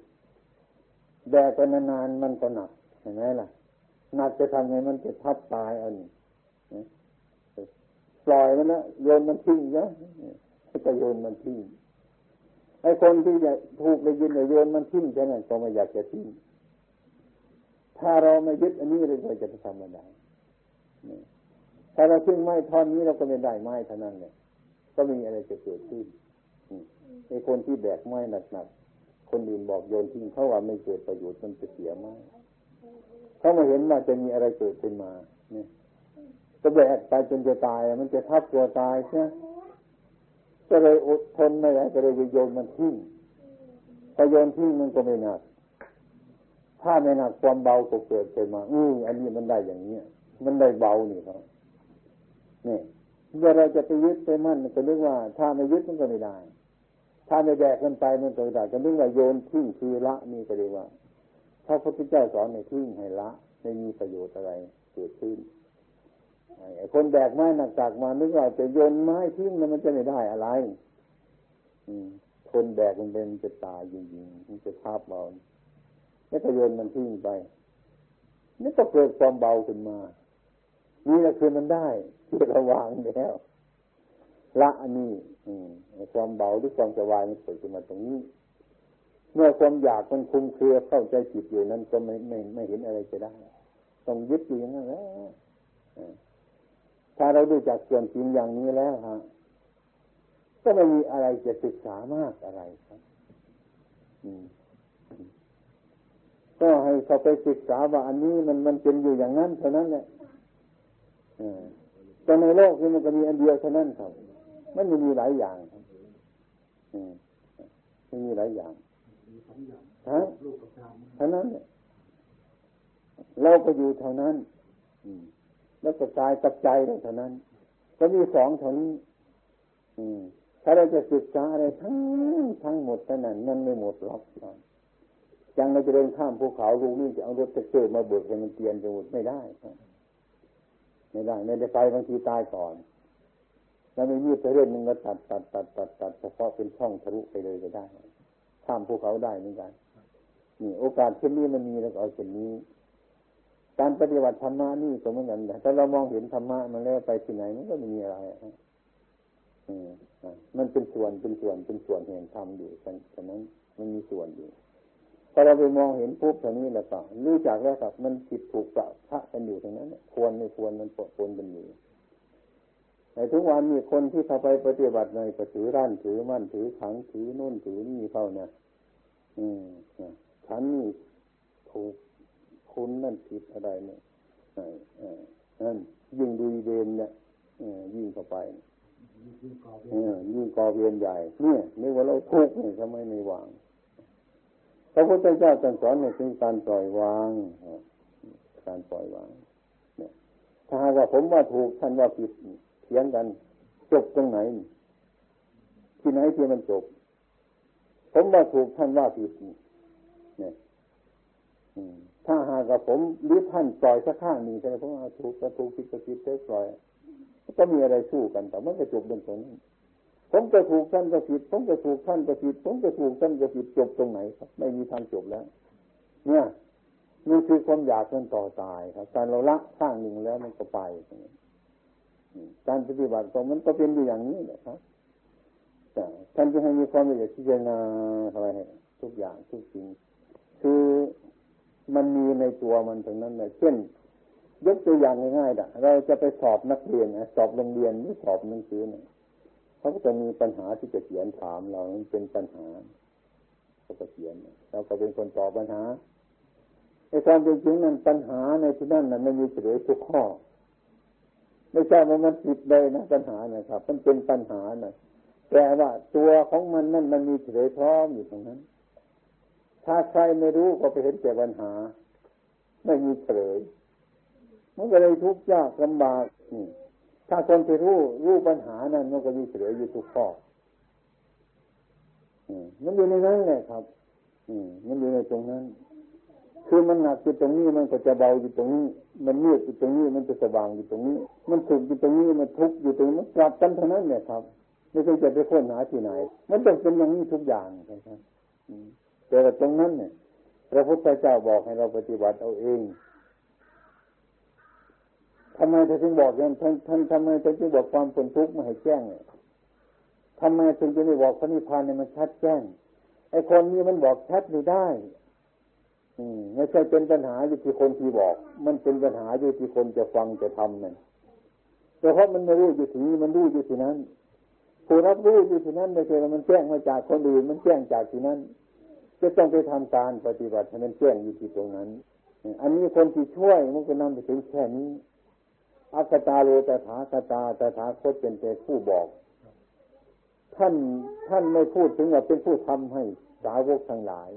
แบกไปนานๆมันก็หนักเห็นไหมล่ะหนักจะทำไงมันจะทับตายอันปล่อยมันนะโยนมันทิ้งนะก็โยนมันทิ้งไอ้คนที่จะถูกได้ยินเลยโยนมันทิ้งแค่นั้นก็ไม่อยากจะทิ้ง ถ้าเราไม่ยึดอันนี้เลยเราจะทำอะไรถ้าเราทิ้งไม้ท่อนนี้เราก็ไม่ได้ไม้เท่านั้นเนี่ยก็มีอะไรจะเกิดขึ้นไอ้คนที่แบกไม้หนักๆ คนอื่นบอกโยนทิ้งเขาว่าไม่เกิดประโยชน์มันจะเสียไม้เขามาเห็นว่าจะมีอะไรเกิดขึ้นมา เนี่ยจะแบกไปจนจะตาย มันจะทับตัวตายใช่ไหมก็เลยอดทนไม่ไหวก็เลยโยนมันทิ้งพอโยนทิ้งมันก็ไม่หนัก ถ้าไม่หนักความเบาก็เกิดขึ้นมาอืออันนี้มันได้อย่างเนี้ยมันได้เบานี่ครับนี่เมื่อเราจะไปยึดไปมั่นก็นึกว่า ถ้าไม่ยึดมันก็ไม่ได้ ถ้าไม่แบกกันไปมันก็ไม่ได้ก็นึกว่าโยนทิ้งคือละนี่ก็เรียกว่าพระพุทธเจ้าสอนในทิ้งให้ละ ไม่มีประโยชน์อะไรเกิดขึ้นไอ้คนแบกไม้หนักจากมานึกว่าจะโยนไม้ทิ้งมันจะไม่ได้อะไร อืมคนแบกมันเป็นจะตายจริงๆมันจะทับเรา แล้วก็โยนมันทิ้งไปนี่ก็เกิดความเบาขึ้นมา นี่แหละคือมันได้ที่ระวางแล้ว ละอันนี้ความเบาหรือความสบายมันเกิดขึ้นมาตรงนี้ เมื่อความอยากมันคุมเครือเข้าใจจิตอยู่นั้นก็ไม่ไม่ไม่เห็นอะไรจะได้ ต้องยึดอยู่อย่างนั้นแล้วถ้าเราดูจากส่วนจริงอย่างนี้แล้วฮะก็ไม่มีอะไรจะศึกษามากอะไรครับ ก็ให้เขาไปศึกษาว่าอันนี้มันมันเป็นอยู่อย่างนั้นเท่านั้นแหละแต่ในโลกนี้มันก็มีอันเดียวเท่านั้นครับ มันมีหลายอย่างครับมันมีหลายอย่างฮะเท่านั้นเราก็อยู่เท่านั้นแล้วก็กายกับใจเท่านั้น ก็มีสองเท่านี้ถ้าเราจะศึกษาอะไรทั้งทั้งหมดท่านั้นมันไม่หมดหรอก ยังเราจะเดินข้ามภูเขาลูกนี่จะเอารถตะเกียบมาเบิกให้มันเตียนไปหมดไม่ได้ไม่ได้ไม่ได้ไปบางทีตายก่อน แล้วไม่มีไปเรื่องนึงก็ตัดตัดตัดตัดตัดเฉพาะเป็นช่องทะลุไปเลยก็ได้ ข้ามภูเขาได้เหมือนกันนี่โอกาสเช่นนี้มันมีแล้วเอาเช่นนี้ การปฏิบัติธรรมะนี่ก็เหมือนกันแต่เรามองเห็นธรรมะมันแล้วไปที่ไหนมันก็ไม่มีอะไรอืมมันเป็นส่วนเป็นส่วนเป็นส่วนแห่งธรรมอยู่ฉะนั้นมันมีส่วนอยู่ พอเราไปมองเห็นปุ๊บตรงนี้แล้วก็รู้จักแล้วครับ มันผิดถูกประพระกันอยู่ตรงนั้นควรไม่ควรมันปะปนกันอยู่ในทุกวันมีคนที่เข้าไปปฏิบัติในก็ถือร่านถือมั่นถือขังถือนุ่นถือนี่เข้าน่ะอืมฉันนี่ถูกคุณนั่นผิดอะไรเนี่ยนั่นยิ่งดูเวนเนี่ยยิ่งเข้าไปยิ่งก่อเวียนใหญ่ เนี่ยนึกว่าเราทุกข์เนี่ยทำไมไม่วาง พระพุทธเจ้าสอนในถึงการปล่อยวางการปล่อยวางเนี่ยถ้าว่าผมว่าถูกท่านว่าผิดเถียงกัน จบตรงไหน ที่ไหนที่มันจบ ผมว่าถูกท่านว่าผิดเนี่ยถ้าหากกับผมหรือท่านปล่อยสักข้างหนึ่งใช่ไหมผมว่าถูกก็ถูกผิดก็ผิดเปล่อยก็มีอะไรสู้กันแต่มันก็จบตรงนี้ ผมจะถูกท่านก็ผิด ผมจะถูกท่านก็ผิด ผมจะถูกท่านก็ผิดจบตรงไหนครับ ไม่มีทางจบแล้ว เนี่ยนี่คือความอยากมันต่อตายครับการเราละสร้างหนึ่งแล้วมันก็ไปการปฏิบัติของมันก็เป็นอยู่อย่างนี้แหละครับท่านจะให้มีความละเอียดพิจารณาอะไรทุกอย่างทุกสิ่งคือมันมีในตัวมันตรงนั้นเลยเช่น ยกตัวอย่างง่ายๆด่ะเราจะไปสอบนักเรียนสอบโรงเรียนหรือสอบหนังสือเนี่ย เขาก็จะมีปัญหาที่จะเขียนถามเราเป็นปัญหาเขาก็เขียนเราก็เป็นคนตอบปัญหาในความเป็นจริงนั้นปัญหาในที่นั่นนั้นไม่มีเฉลยทุกข้อไม่ใช่ว่ามันผิดเลยนะปัญหานะครับ มันเป็นปัญหานะแต่ว่าตัวของมันนั่นมันมีเฉลยพร้อมอยู่ตรงนั้น ถ้าใครไม่รู้ก็ไปเห็นแก่ปัญหา ไม่มีเฉลยมันก็เลยทุกข์ยากลำบาก ถ้าคนที่รู้รู้ปัญหานั้นมันก็มีเฉลยอยู่ทุกข้อมันอยู่ในนั้นแหละครับมันอยู่ในตรงนั้น คือมันหนักอยู่ตรงนี้มันก็จะเบาอยู่ตรงนี้ มันมืดอยู่ตรงนี้มันจะสว่างอยู่ตรงนี้ มันสุขอยู่ตรงนี้มันทุกข์อยู่ตรงนี้มันกลับกันเท่านั้นเนี่ยครับ ไม่ใช่จะไปค้นหาที่ไหน มันต้องเป็นอย่างนี้ทุกอย่างครับแต่ตรงนั้นเนี่ยพระพุทธเจ้าบอกให้เราปฏิบัติเอาเอง ทำไมท่านจึงบอกอย่างท่านท่านทำไมท่านจึงบอกความเป็นทุกข์ไม่ให้แจ้งเนี่ยทำไมถึงจะไม่บอกพระนิพพานเนี่ยมันชัดแจ้งไอ้คนนี้มันบอกชัดไม่ได้ อืมไม่ใช่เป็นปัญหาอยู่ที่คนที่บอก มันเป็นปัญหาอยู่ที่คนจะฟังจะทำนั่นแต่เพราะมันไม่รู้อยู่ที่นี้มันรู้อยู่ที่นั้นผู้รับรู้อยู่ที่นั้นไม่ใช่ว่ามันแจ้งมาจากคนอื่น มันแจ้งจากที่นั้นจะต้องไปทำการปฏิบัติให้มันแจ้งอยู่ที่ตรงนั้น อันนี้คนที่ช่วยมันก็นำไปถึงแค่นี้ อัคตาโลตถาคตาตถาคตเป็นแต่ผู้บอก ท่านท่านไม่พูดถึงว่าเป็นผู้ทำให้สาวกทั้งหลาย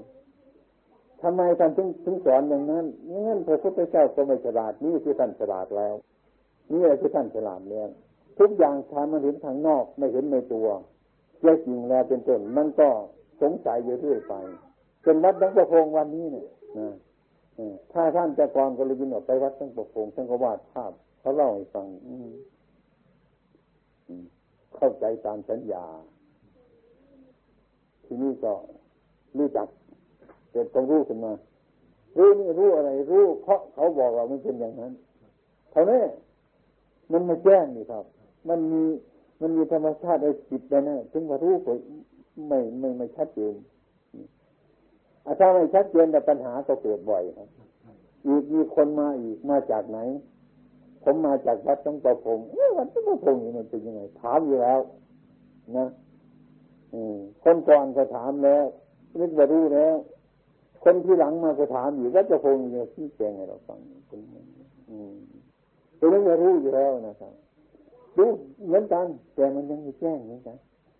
ทำไมท่านถึงถึงสอนอย่างนั้นงั้นพระพุทธเจ้าก็ไม่ฉลาดนี่คือท่านฉลาดแล้ว นี่คือท่านฉลาดแล้วทุกอย่างทำมันเห็นทางนอกไม่เห็นในตัวแย่จริงแล้วเป็นต้นมันก็สงสัยอยู่เรื่อยไปจนวัดตั้งประพงวันนี้เนี่ยถ้าท่านจะกรก็เลยยินออกไปวัดตั้งประพงท่านก็วาดภาพ เขาเล่าให้ฟังเข้าใจตามสัญญา ที่นี้ก็รู้จักเกิดต้องรู้ขึ้นมา รู้นี่รู้อะไร รู้ เพราะเขาบอกเรามันเป็นอย่างนั้นเท่านี้มันมาแจ้งนี่ครับ มันมีมันมีธรรมชาติในจิตนะถึงว่ารู้ก็ไม่ไม่ไม่ชัดเจนถ้าไม่ชัดเจนแต่ปัญหาก็เกิดบ่อยครับ อีกมีคนมาอีกมาจากไหน ผมมาจากวัดต้องประพงวัดต้องประพงนี่มันเป็นยังไงถามอยู่แล้วนะคนก่อนก็ถามแล้วนึกว่ารู้แล้วคนที่หลังมาก็ถามอยู่วัดประพงเนี่ยชี้แจงให้เราฟังเป็นตัวนี้ก็รู้อยู่แล้วนะครับรู้เหมือนกัน แต่มันยังไม่แจ้งเหมือนกัน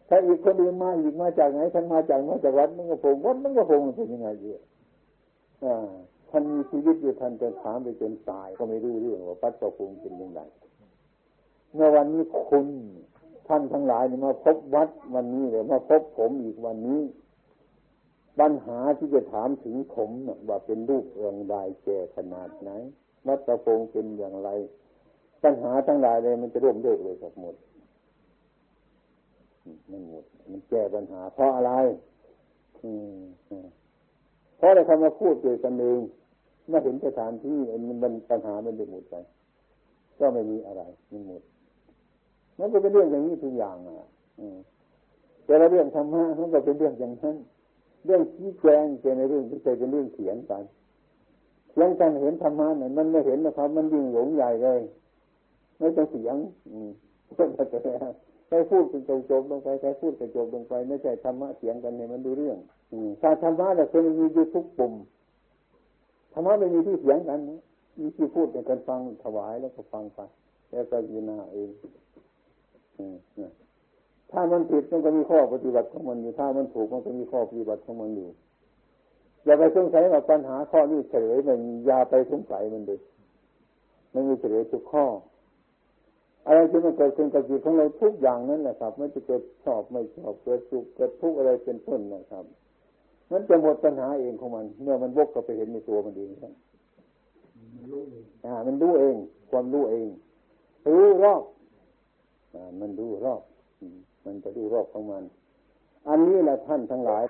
ถ้าอีกคนอื่นมาอีกมาจากไหนทั้งมาจากมาจากวัดมันก็พงวัดมันก็พงเป็นยังไงเยอะอ่า ท่านมีชีวิตอยู่ท่านจะถามไปจนตายก็ไม่รู้เรื่องว่าปัจจุบันเป็นยังไงเมื่อวันนี้คุณท่านทั้งหลายมาพบวัดวันนี้หรือมาพบผมอีกวันนี้ปัญหาที่จะถามถึงผมว่าเป็นรูปเรื่องใดแก่ขนาดไหนวัดตะพงเป็นอย่างไร ปัญหาทั้งหลายเลยมันจะร่วมเลิกเลยกับหมดมันหมด มันแก้ปัญหา เพราะอะไร อืมเพราะอะไรคำมาพูดเกิดกันเอง เมื่อเห็นสถานที่มันปัญหามันได้หมดไป ก็ไม่มีอะไรมันหมดมันก็เป็นเรื่องอย่างนี้ทุกอย่างอะแต่ละเรื่องธรรมะมันก็เป็นเรื่องอย่างนั้น เรื่องชี้แจงเป็นในเรื่องที่เคยเป็นเรื่องเขียนกันเขียนกันเห็นธรรมะเนี่ยมันไม่เห็นนะครับ มันยิ่งหลงใหญ่เลย ไม่ต้องเสียง อืมก็จะใครพูดกันจบลงไปใครพูดกันจบลงไป ไม่ใช่ธรรมะเสียงกันเนี่ยมันดูเรื่อง อืมการธรรมะเนี่ยคือมันมีอยู่ทุกปุ่ม ธรรมะไม่มีที่เสียงกันนะมีที่พูดแต่กันฟังถวายแล้วก็ฟังไปแล้วก็ยินาเองถ้ามันผิดมันก็มีข้อปฏิบัติของมันอยู่ ถ้ามันถูกมันก็มีข้อปฏิบัติของมันอยู่ อย่าไปสงสัยว่าปัญหาข้อนี้เฉลยมันอย่าไปสงสัยมันเลยมันมีเฉลยทุกข้อ อะไรที่มันเกิดขึ้นกับจิตของเราทุกอย่างนั้นแหละครับ ไม่จะเกิดชอบไม่ชอบเกิดสุขเกิดทุกข์อะไรเป็นต้นนะครับ มันจะหมดปัญหาเองของมัน เมื่อมันวกเข้าไปเห็นในตัวมันเองครับมันรู้เองอ่า มันรู้เอง ความรู้เองรู้รอบอ่ามันรู้รอบมันจะรู้รอบของมัน อันนี้แหละท่านทั้งหลาย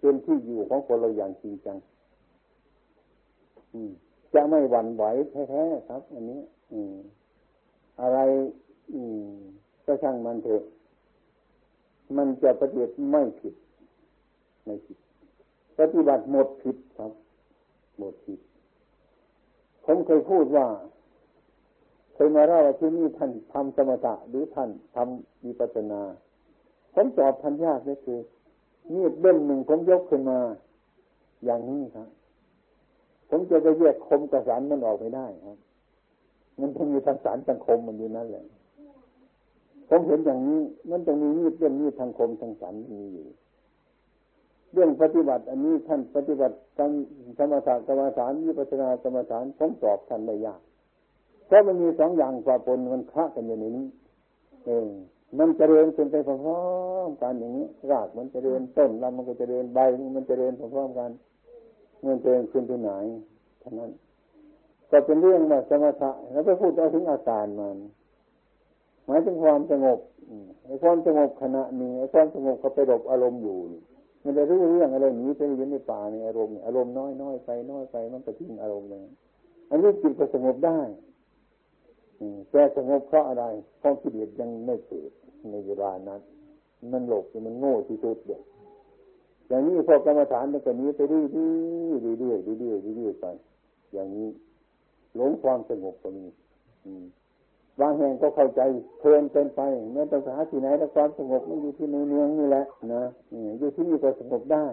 เป็นที่อยู่ของคนเราอย่างจริงจังจะไม่หวั่นไหวแท้ๆครับ อันนี้ อืม อะไร อืมก็ช่างมันเถอะมันจะปฏิบัติไม่ผิดไม่ผิด ปฏิบัติหมดผิดครับ หมดผิด ผมเคยพูดว่า เคยมาเล่าว่าที่นี่ท่านทำสมถะหรือท่านทำวิปัสนา ผมตอบท่านยากเลยคือมีดเล่มหนึ่งผมยกขึ้นมา อย่างนี้ครับ ผมจะไปแยกคมกระสันมันออกไม่ได้ครับ มันต้องมีทางสารทางคมมันอยู่นั่นแหละผมเห็นอย่างนี้ มันต้องมีมีดเล่มมีดทางคมทางสันมีอยู่ เรื่องปฏิบัติ อันนี้ท่านปฏิบัติกรรมสมถะกรรมฐานวิปัสนากรรมฐานผมตอบท่านไม่ยากเพราะมันมีสองอย่างกว่าปนมันคละกันอยู่ในนี้ เองมันจริญเป็นไปพร้อมๆกันอย่างนี้ รากมันจริญต้นล้วมันก็จริญใบมันจริญพร้อมๆกันเมื่อเจริญขึ้นที่ไหนเท่านั้นก็เป็นเรื่องแบบสมถะแล้วไปพูดเอาถึงอาการมัน หมายถึงความสงบไอ้ความสงบขณะนี้ไอ้ความสงบเขาไปหลบอารมณ์อยู่ มันจะรู้เรื่องอะไรนี้ไปอยู่ในป่าในอารมณ์อารมณ์น้อยน้อยไปน้อยไปมันก็ทิ้งอารมณ์เลยอันนี้จิตก็สงบได้แต่สงบเพราะอะไรเพราะกิเลสยังไม่เกิดในเวลานั้นมันหลบมันโง่ที่สุดเลยอย่างนี้พอกรรมฐานมันก็นี้ไปเรื่อยๆเรื่อยๆเรื่อยๆเรื่อยๆไปอย่างนี้หลงความสงบก็มี บางแห่งก็เข้าใจเพลินเกินไปแม้แต่สาที่ไหนแต่ความสงบมันอยู่ที่ในเมืองนี่แหละนะอยู่ที่นี่ก็สงบได้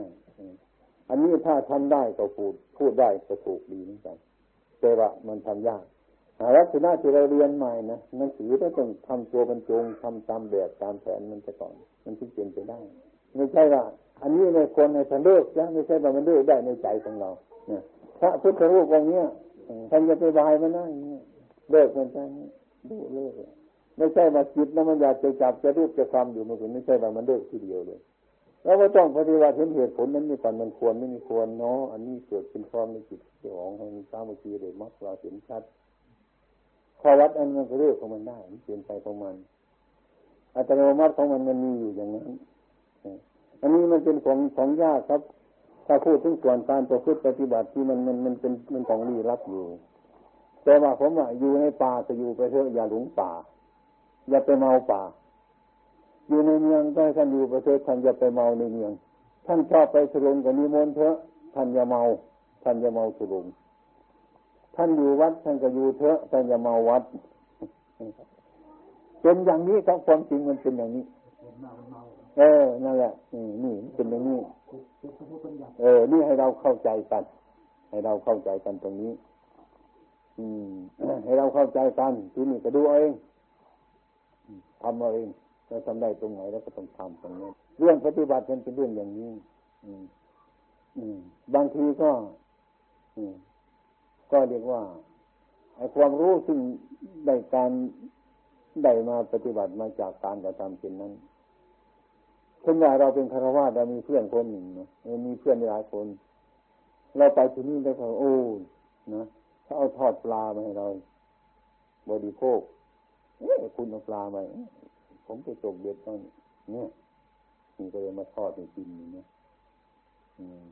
อันนี้ถ้าทำได้ก็พูดพูดได้ก็ถูกดีเหมือนกันแต่ว่ามันทำยากลักษณะที่เราเรียนใหม่นะหนังสือก็ต้องทำตัวบรรจงทำตามแบบตามแผนมันจะก่อน มันถึงเป็นไปได้ไม่ใช่ว่าอันนี้ในคนในทางเลิกนะไม่ใช่ว่ามันเลิกได้ในใจของเราเนี่ยพระพุทธรูปองค์นี้ท่านจะไปบายมันนะเลิกมันไดูเลิกไม่ใช่มาคิดแล้วมันอยากจะจับจะรูปจะทำอยู่มันไม่ใช่ว่ามันเลิกทีเดียวเลยแล้วก็ต้องปฏิบัติเห็นเหตุผลนั้นมีก่อนมันควรไม่มีควรเนาะอันนี้เกิดเป็นความในจิตของให้มันสามัคคีเลยมักเราเห็นชัดข้อวัดอันมันก็เรื่องของมันได้มันเปลี่ยนไปของมัน อัตโนมัติของมันมันมีอยู่อย่างนั้นอันนี้มันเป็นของของยากครับ ถ้าพูดถึงส่วนการประพฤติปฏิบัติที่มันมันมันเป็นมันของลี้ลับอยู่ แต่ว่าผมว่าอยู่ในป่าจะอยู่ไปเถอะอย่าหลงป่า อย่าไปเมาป่า อยู่ในเมืองก็ท่านอยู่ไปเถอะท่านอย่าไปเมาในเมือง ท่านชอบไปสุรงกับนิมนต์เถอะท่านอย่าเมา ท่านอย่าเมาสุรงท่านอยู่วัดท่านก็อยู่เถอะท่านอย่าเมาวัดเป็นอย่างนี้ครับความจริงมันเป็นอย่างนี้เออ นั่นแหละนี่เป็นอย่างนี้ เออ นี่ให้เราเข้าใจกัน ให้เราเข้าใจกันตรงนี้ ให้เราเข้าใจกันที่นี่ก็ดูเองทำเอาเองเราทำได้ตรงไหนแล้วก็ต้องทำตรงนี้เรื่องปฏิบัติมันเป็นเรื่องอย่างนี้บางทีก็ก็เรียกว่าไอ้ความรู้ซึ่งได้การได้มาปฏิบัติมาจากการกระทำเช่นนั้นเช่นว่าเราเป็นคารวะเรามีเพื่อนคนหนึ่งนะมีเพื่อนหลายคน เราไปที่นี่ได้พอโอ้นะ ถ้าเอาทอดปลามาให้เราบริโภคเอ๊ะคุณเอาปลาไปผมไปตกเบ็ดตอนเนี่ยนี่ก็เลยมาทอดในกินเนี่ยอืม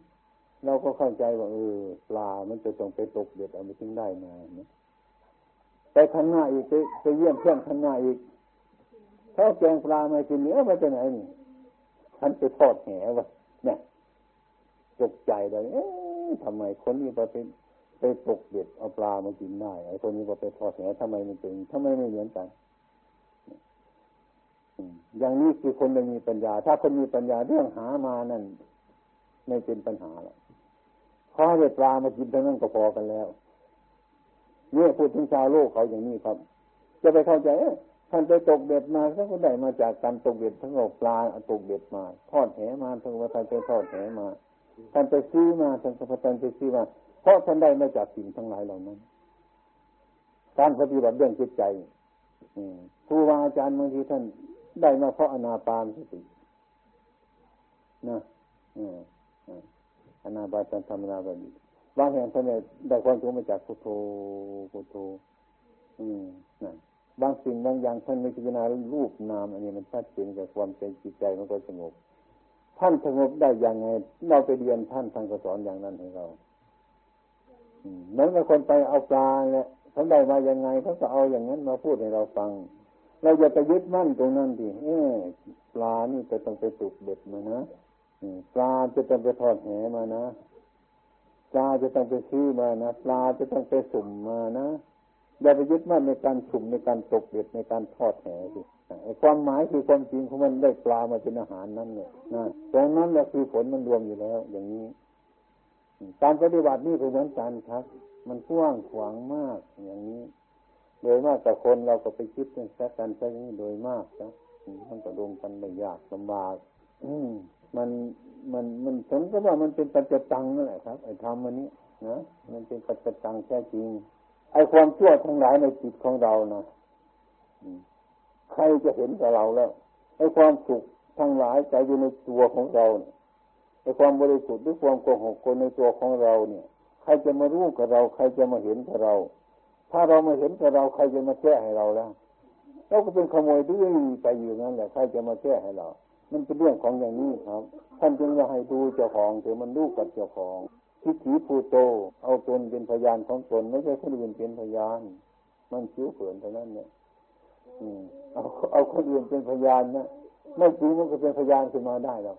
เราก็เข้าใจว่าเออปลา มันจะต้องไปตกเด็ดเอาไปถึงได้มาเนี่ยไปข้างหน้าอีกไปไปเยี่ยมเพื่อนข้างหน้าอีกเขาแกงปลามากินเนื้อมาจากไหนนี่ท่านไปทอดแหวะเนี่ยตกใจเลยเอ๊ะทำไมคนนี้ไป ไปตกเด็ดเอาปลามากินได้ไอ้คนนี้ก็ไปทอดแหทำไมมันเป็นทำไมไม่เหมือนกันอย่างนี้คือคนไม่มีปัญญา ถ้าคนมีปัญญาเรื่องหามานั่นไม่เป็นปัญหาหรอกขอให้ปลามากินเท่านั้นก็พอกันแล้วเนี่ยพูดถึงชาวโลกเขาอย่างนี้ครับ จะไปเข้าใจท่านไปตกเบ็ดมาท่านก็ได้มาจากการตกเบ็ดทั้งอกปลาตกเบ็ดมา ทอดแหมาทั้งว่าท่านไปทอดแหมาท่านไปซื้อมาท่านก็ท่านไปซื้อมา เพราะท่านได้มาจากสิ่งทั้งหลายเหล่านั้น การปฏิบัติเรื่องจิตใจครูบาอาจารย์บางทีท่านได้มาเพราะอนาปานสตินะอนาบาตธรรมนาบดีบางแห่งท่านได้ความรู้มาจากพุทโธพุทโธอืมนั่บางสิ่งบางอย่างท่านไม่พิจารณารูปนาม อันนี้มันชัดเจนกับความใจจิตใจมันก็สงบ ท่านสงบได้อย่างไง เราไปเรียนท่านท่านก็สอนอย่างนั้นให้เรา เหมือนกับคนไปเอาปลาเนี่ยเขาได้มาอย่างไงเขาก็เอาอย่างนั้นมาพูดให้เราฟัง เราอย่าไปยึดมั่นตรงนั้นดิเออปลานี่จะต้องไปตุกเบ็ดมานะปลาจะต้องไปทอดแหมานะปลาจะต้องไปซื้อมานะปลาจะต้องไปสุ่มมานะอย่าไปยึดมั่นในการสุ่มในการตกเบ็ดในการทอดแหสิความหมายคือความจริงของมันได้ปลามาเป็นอาหารนั่นเนี่ยนะตรงนั้นแหละคือผลมันรวมอยู่แล้ว อย่างนี้ การปฏิบัตินี่ก็เหมือนกันครับ มันกว้างขวางมากอย่างนี้ โดยมากแต่คนเราก็ไปคิดกันแค่กันแค่นี้โดยมากนะมันก็รวมกันไม่ยากลำบากมมันมันมันผมก็ว่ามันเป็นปัจจตังนั่นแหละครับไอ้ธรรมอันนี้นะมันเป็นปัจจตังแท้จริง ไอ้ความชั่วทั้งหลายในจิตของเรานะใครจะเห็นกับเราแล้วไอ้ความสุขทั้งหลายใจอยู่ในตัวของเรา ไอ้ความบริสุทธิ์หรือความโกหกคนในตัวของเราเนี่ย ใครจะมารู้กับเรา ใครจะมาเห็นกับเรา ถ้าเรามาเห็นกับเราใครจะมาแก้ให้เราแล้วเราก็เป็นขโมยดื้อไปอยู่นั่นแหละใครจะมาแก้ให้เรา มันเป็นเรื่องของอย่างนี้ครับ ท่านจึงว่าให้ดูเจ้าของถือมันรู้กับเจ้าของทิฏฐิภูโต เอาตนเป็นพยานของตน ไม่ใช่คนอื่นเป็นพยาน มันคิ้วเขินเท่านั้นเนี่ยเอาเอาคนอื่นเป็นพยานนะไม่จริงมันก็เป็นพยานขึ้นมาได้หรอก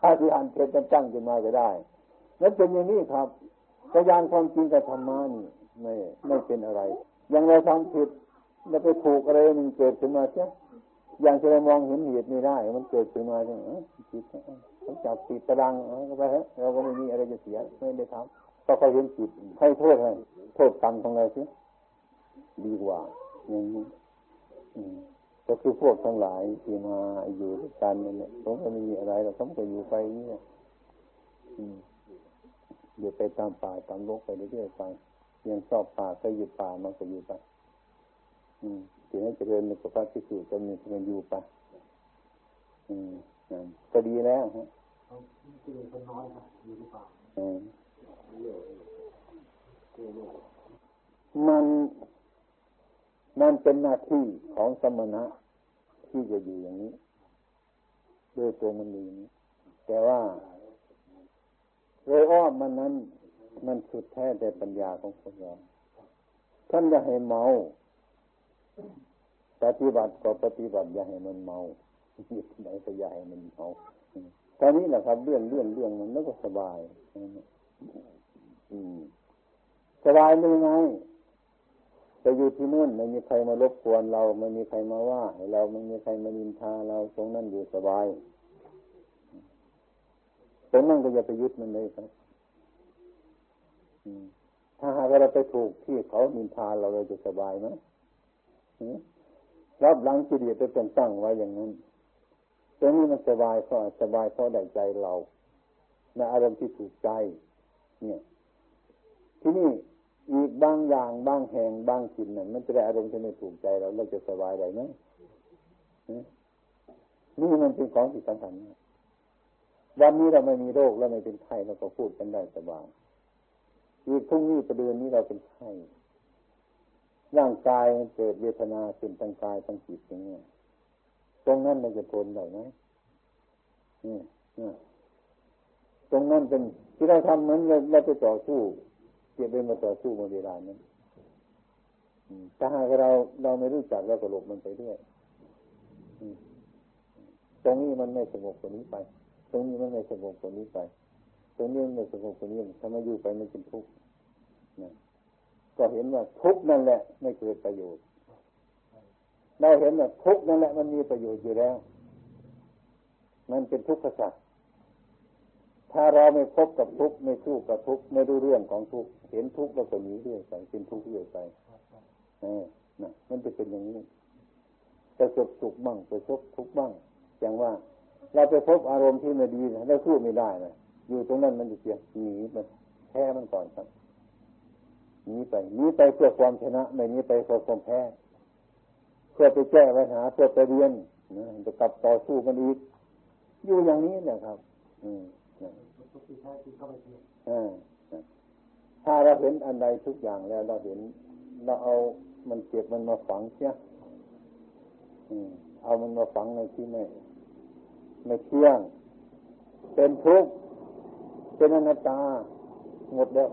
ถ้าพยานเท็จตั้งขึ้นมาก็ได้นั่นเป็นอย่างนี้ครับพยานความจริงกับธรรมะนี่ไม่ไม่เป็นอะไร อย่างเราทำผิดแล้วไปถูกอะไรมันเกิดขึ้นมาใช่อย่างที่เรามองเห็นเหตุไม่ได้ มันเกิดขึ้นมาใช่ไหมผิดเขาจับติดตารางก็ไปฮะเราก็ไม่มีอะไรจะเสียไม่ได้ทำก็เขาเห็นผิดให้โทษให้โทษกรรมของเราสิดีกว่าอย่างนี้ ก็คือพวกทั้งหลายที่มาอยู่ด้วยกันเนี่ยผมก็ไม่มีอะไรหรอกผมก็อยู่ไปเนี่ยอยู่ไปตามป่าตามโลกไปเรื่อยๆไปยังชอบป่าก็อยู่ป่ามันก็อยู่ไปอืมถึงให้เจริญในกับพที่สุก็มีเงินอยู่ไปอืมก็ดีแล้วฮะมัน มันเป็นหน้าที่ของสมณะ ที่จะอยู่อย่างนี้ด้วยตัวมันเองแต่ว่าโดยอ้อมมันนั้น มันสุดแท้แต่ปัญญาของคนเราท่านจะให้เมาปฏิบัติก็ปฏิบัติอย่าให้มันเมายึดไหนก็อย่าให้มันเมาตอนนี้แหละครับเรื่องเรื่องเรื่องมันแล้วก็สบาย อืมสบายเลยไง จะอยู่ที่นู่นไม่มีใครมารบกวนเราไม่มีใครมาว่าเราไม่มีใครมานินทาเราตรงนั้นอยู่สบายตรงนั้นก็อย่าไปยึดมันเลยครับถ้าหากเราไปถูกที่เขานินทาเราเราจะสบายไหมรับหลังกิเลสไปเป็นตั้งไว้อย่างนั้นตรงนี้มันสบายเพราะสบายเพราะได้ใจเราในอารมณ์ที่ถูกใจ เนี่ย ที่นี่ อีกบางอย่างบางแห่งบางสิ่งนั้นมันจะได้อารมณ์ที่ไม่ถูกใจเราเราจะสบายได้ไหมนี่มันเป็นของที่สำคัญวันนี้เราไม่มีโรคแล้วไม่เป็นไข้เราก็พูดกันได้สบายอีกพรุ่งนี้ประเดือนนี้เราเป็นไข้ร่างกายมันเกิดเวทนาขึ้นทางกายทางจิตอย่างเงี้ยตรงนั้นมันจะทนได้ไหมนี่ตรงนั้นเป็นที่เราทำเหมือนเราไปต่อสู้ เก็บเป็นมาต่อสู้มาเวลานั้นถ้าหากเราเราไม่รู้จักเราก็หลบมันไปเรื่อยตรงนี้มันไม่สงบกว่านี้ไป ตรงนี้มันไม่สงบกว่านี้ไป ตรงนี้มันไม่สงบกว่านี้ถ้ามาอยู่ไปมันเป็นทุกข์ก็เห็นว่าทุกข์นั่นแหละ ไม่เกิดประโยชน์ เราเห็นว่าทุกข์นั่นแหละมันมีประโยชน์อยู่แล้ว มันเป็นทุกข์สัตว์ ถ้าเราไม่พบกับทุกข์ไม่สู้กับทุกข์ไม่รู้เรื่องของทุกข์เห็นทุกข์เราก็หนีเรื่อยไปเป็นทุกข์เรื่อยไปเออนะมันจะเป็นอย่างนี้จะสบสุขบ้างไปพบทุกข์บ้างอย่างว่า เราไปพบอารมณ์ที่ไม่ดีเราสู้ไม่ได้นะอยู่ตรงนั้นมันจะเสียหนีมันแพ้มันก่อนครับหนีไปหนีไปเพื่อความชนะไม่หนีไปเพื่อความแพ้เพื่อไปแก้ปัญหาเพื่อไปเรียนนะจะกลับต่อสู้มันอีกอยู่อย่างนี้แหละครับ อืม ถ้าเราเห็นอันใดทุกอย่างแล้วเราเห็น เราเอามันเก็บมันมาฝังเสียเอามันมาฝังในที่ไม่ไม่เที่ยง เป็นทุกข์เป็นอนัตตา หมดแล้ว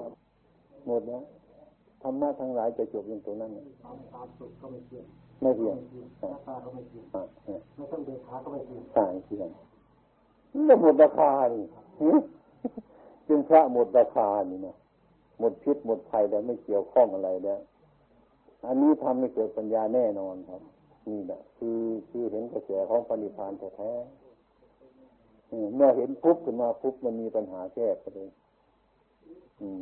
หมดแล้วธรรมะทั้งหลายจะจบลงตรงนั้นไม่เที่ยงไม่ต้องเดินขาก็ไม่เที่ยงใช่เที่ยง หมดราคาดิเป็นพระหมดราคานี่นะหมดพิษหมดภัยแล้วไม่เกี่ยวข้องอะไรแล้วอันนี้ทำให้เกิดปัญญาแน่นอนครับนี่แหละคือคือเห็นกระแสของปณิพานแท้เมื่อเห็นปุ๊บขึ้นมาปุ๊บมันมีปัญหาแก้ไปเลย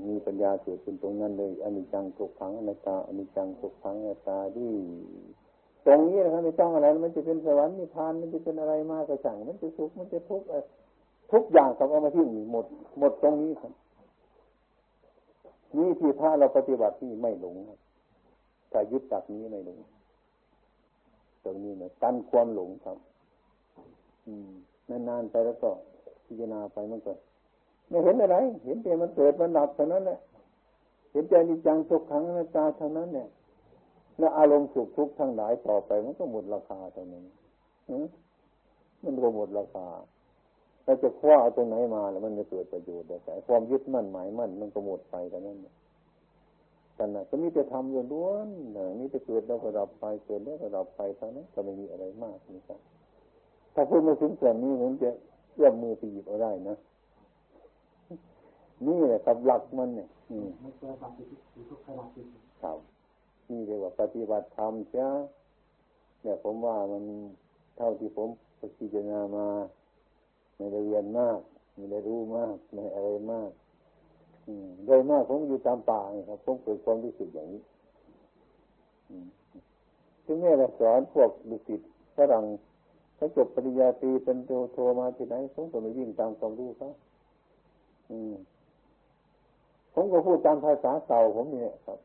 มีปัญญาเกิดขึ้นตรงนั้นเลยอนิจจังทุกขังอนัตตาอนิจจังทุกขังอนัตตาดี ตรงนี้นะครับไม่ต้องอะไร มันจะเป็นสวรรค์นิพพานมันจะเป็นอะไรมากกระช่ง มันจะสุขมันจะทุกข์ทุกอย่างครับเอามาที่นี่หมด หมดตรงนี้ครับนี่ที่พระเราปฏิบัติที่ไม่หลงแต่ยึดจับนี้ไม่หลงตรงนี้นะกันความหลงครับ อืมนานๆไปแล้วก็พิจารณาไปมันก็ไม่เห็นอะไร เห็นแต่มันเกิดมันดับเท่านั้นแหละเห็นใจนิจังทุกขังนาตาเท่านั้นเนี่ย แล้วอารมณ์สุขทุกข์ทั้งหลายต่อไปมันก็หมดราคาเท่านั้นมันก็หมดราคาเราจะคว้าเอาตรงไหนมาแล้วมันจะเกิดประโยชน์แต่ความยึดมั่นหมายมั่นมันก็หมดไปแต่นั้นแต่น่ะก็มีแต่ทำล้วนๆมีแต่เกิดแล้วก็ดับไปเกิดแล้วก็ดับไปเท่านั้นก็ไม่มีอะไรมากนี่ครับถ้าพูดมาถึงส่วนนี้ผมจะเอื้อมมือไปหยิบเอาได้นะนี่แหละกับหลักมันเนี่ยมันจะปฏิทุกขณะจิตครับ นี่เรียกว่าปฏิบัติธรรมเสียเนี่ยผมว่ามันเท่าที่ผมพิจารณามาไม่ได้เรียนมากไม่ได้รู้มากไม่อะไรมากโดยมากผมอยู่ตามป่าครับผมเกิดความรู้สึกอย่างนี้ถึงแม้เราสอนพวกดุสิตฝรั่งเขาจบปริญญาตรีเป็นโทโทมาที่ไหนผมก็ไม่วิ่งตามความรู้เขาอืมผมก็พูดตามภาษาเก่าผมเนี่ยครับ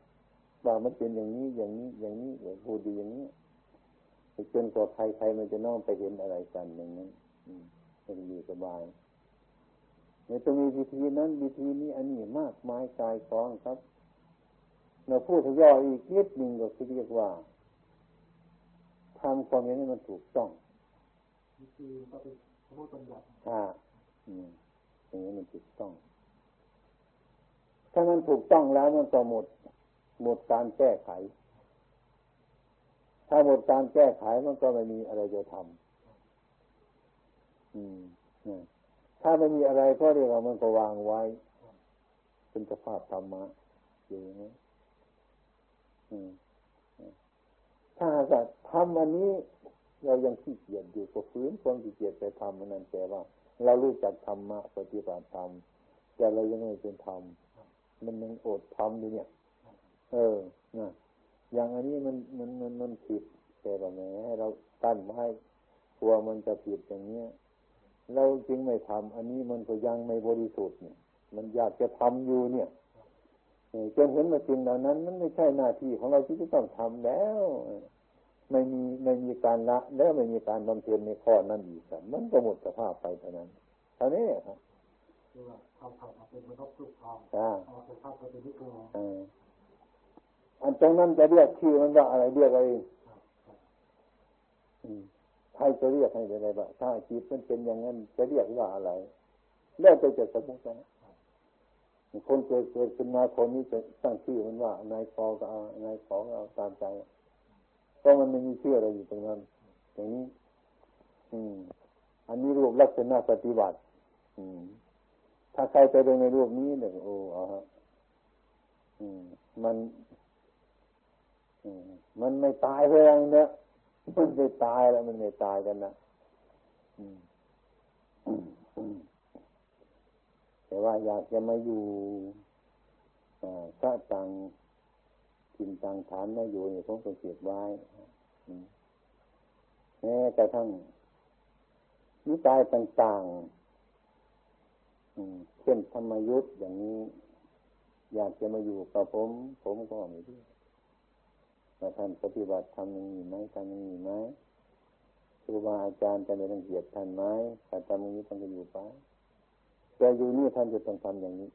ว่ามันเป็นอย่างนี้อย่างนี้อย่างนี้อย่างพูดดีอย่างนี้จนกว่าใครใครมันจะน้อมไปเห็นอะไรกันอย่างนั้นมันอยู่สบายในตรงมีวิธีนั้นวิธีนี้อันนี้มากมายกายกองครับเราพูดทย่ออีกนิดหนึ่งก็คือเรียกว่าทำความอย่างนี้มันถูกต้องวิธีก็เป็นสมมติปัญญาอ่าอืมอย่างนี้มันถูกต้อง ถ้ามันถูกต้องแล้วมันก็หมด หมดการแก้ไข ถ้าหมดการแก้ไขมันก็ไม่มีอะไรจะทำอืมถ้าไม่มีอะไรก็เรียกว่ามันก็วางไว้ เป็นสภาพธรรมะอยู่นะถ้าจะทำอันนี้ เรายังขี้เกียจอยู่ก็ฟื้นความขี้เกียจไปทำมันนั่นแปลว่า เรารู้จักธรรมะปฏิบัติธรรมแต่เรายังไม่เป็นธรรมมันยังอดทำอยู่เนี่ย เออนะอย่างอันนี้มันมันมันมันผิดแต่แบบไหนให้เราตั้นไว้กลัวมันจะผิดอย่างเนี้ยเราจริงไม่ทำอันนี้มันก็ยังไม่บริสุทธิ์เนี่ย มันอยากจะทำอยู่เนี่ยจนเห็นมาจริงเหล่านั้น มันไม่ใช่หน้าที่ของเราที่จะต้องทำแล้ว ไม่มีไม่มีการละ แล้วไม่มีการบำเพ็ญในข้อนั้นอีกมันก็หมดสภาพไปเท่านั้นเท่านี้ครับคือว่าเขาทำเป็นมนุษย์ทุกทองเอาไปเข้าไปเป็นนิพพาน อันตรงนั้นจะเรียกชื่อมันว่าอะไรเรียกอะไรใครจะเรียกให้อะไรบ้างถ้าจิตมันเป็นอย่างนั้นจะเรียกว่าอะไรแล้วจะจะสมมตินะคนเกิดเกิดขึ้นมาคนนี้จะตั้งชื่อมันว่านายกอก็เอานายขอก็เอาตามใจเพราะมันไม่มีชื่ออะไรอยู่ตรงนั้น อย่างนี้ อืม อันนี้รูปลักษณะปฏิบัติ อืม ถ้าใครไปดูในรูปนี้เนี่ยโอ้อ๋อฮะอืม มัน มันไม่ตายเพงเนี่ยมันไม่ตายแล้วมันไม่ตายกันนะแต่ว่าอยากจะมาอยู่ถ้าต่างกินต่างฐานมาอยู่เนี่ยผมก็เก็บไว้แม้กระทั่งนิกายต่างๆเช่นธรรมยุทธ์อย่างนี้ อยากจะมาอยู่กับผม ผมก็ไม่รู้ ว่าท่านปฏิบัติทำอย่างนี้ไหมทำอย่างนี้ไหมครูบาอาจารย์จะไม่ต้องเหยียดท่านไหมถ้าทำอย่างนี้ท่านจะอยู่ไปแต่อยู่นี่ท่านจะต้องทำอย่างนี้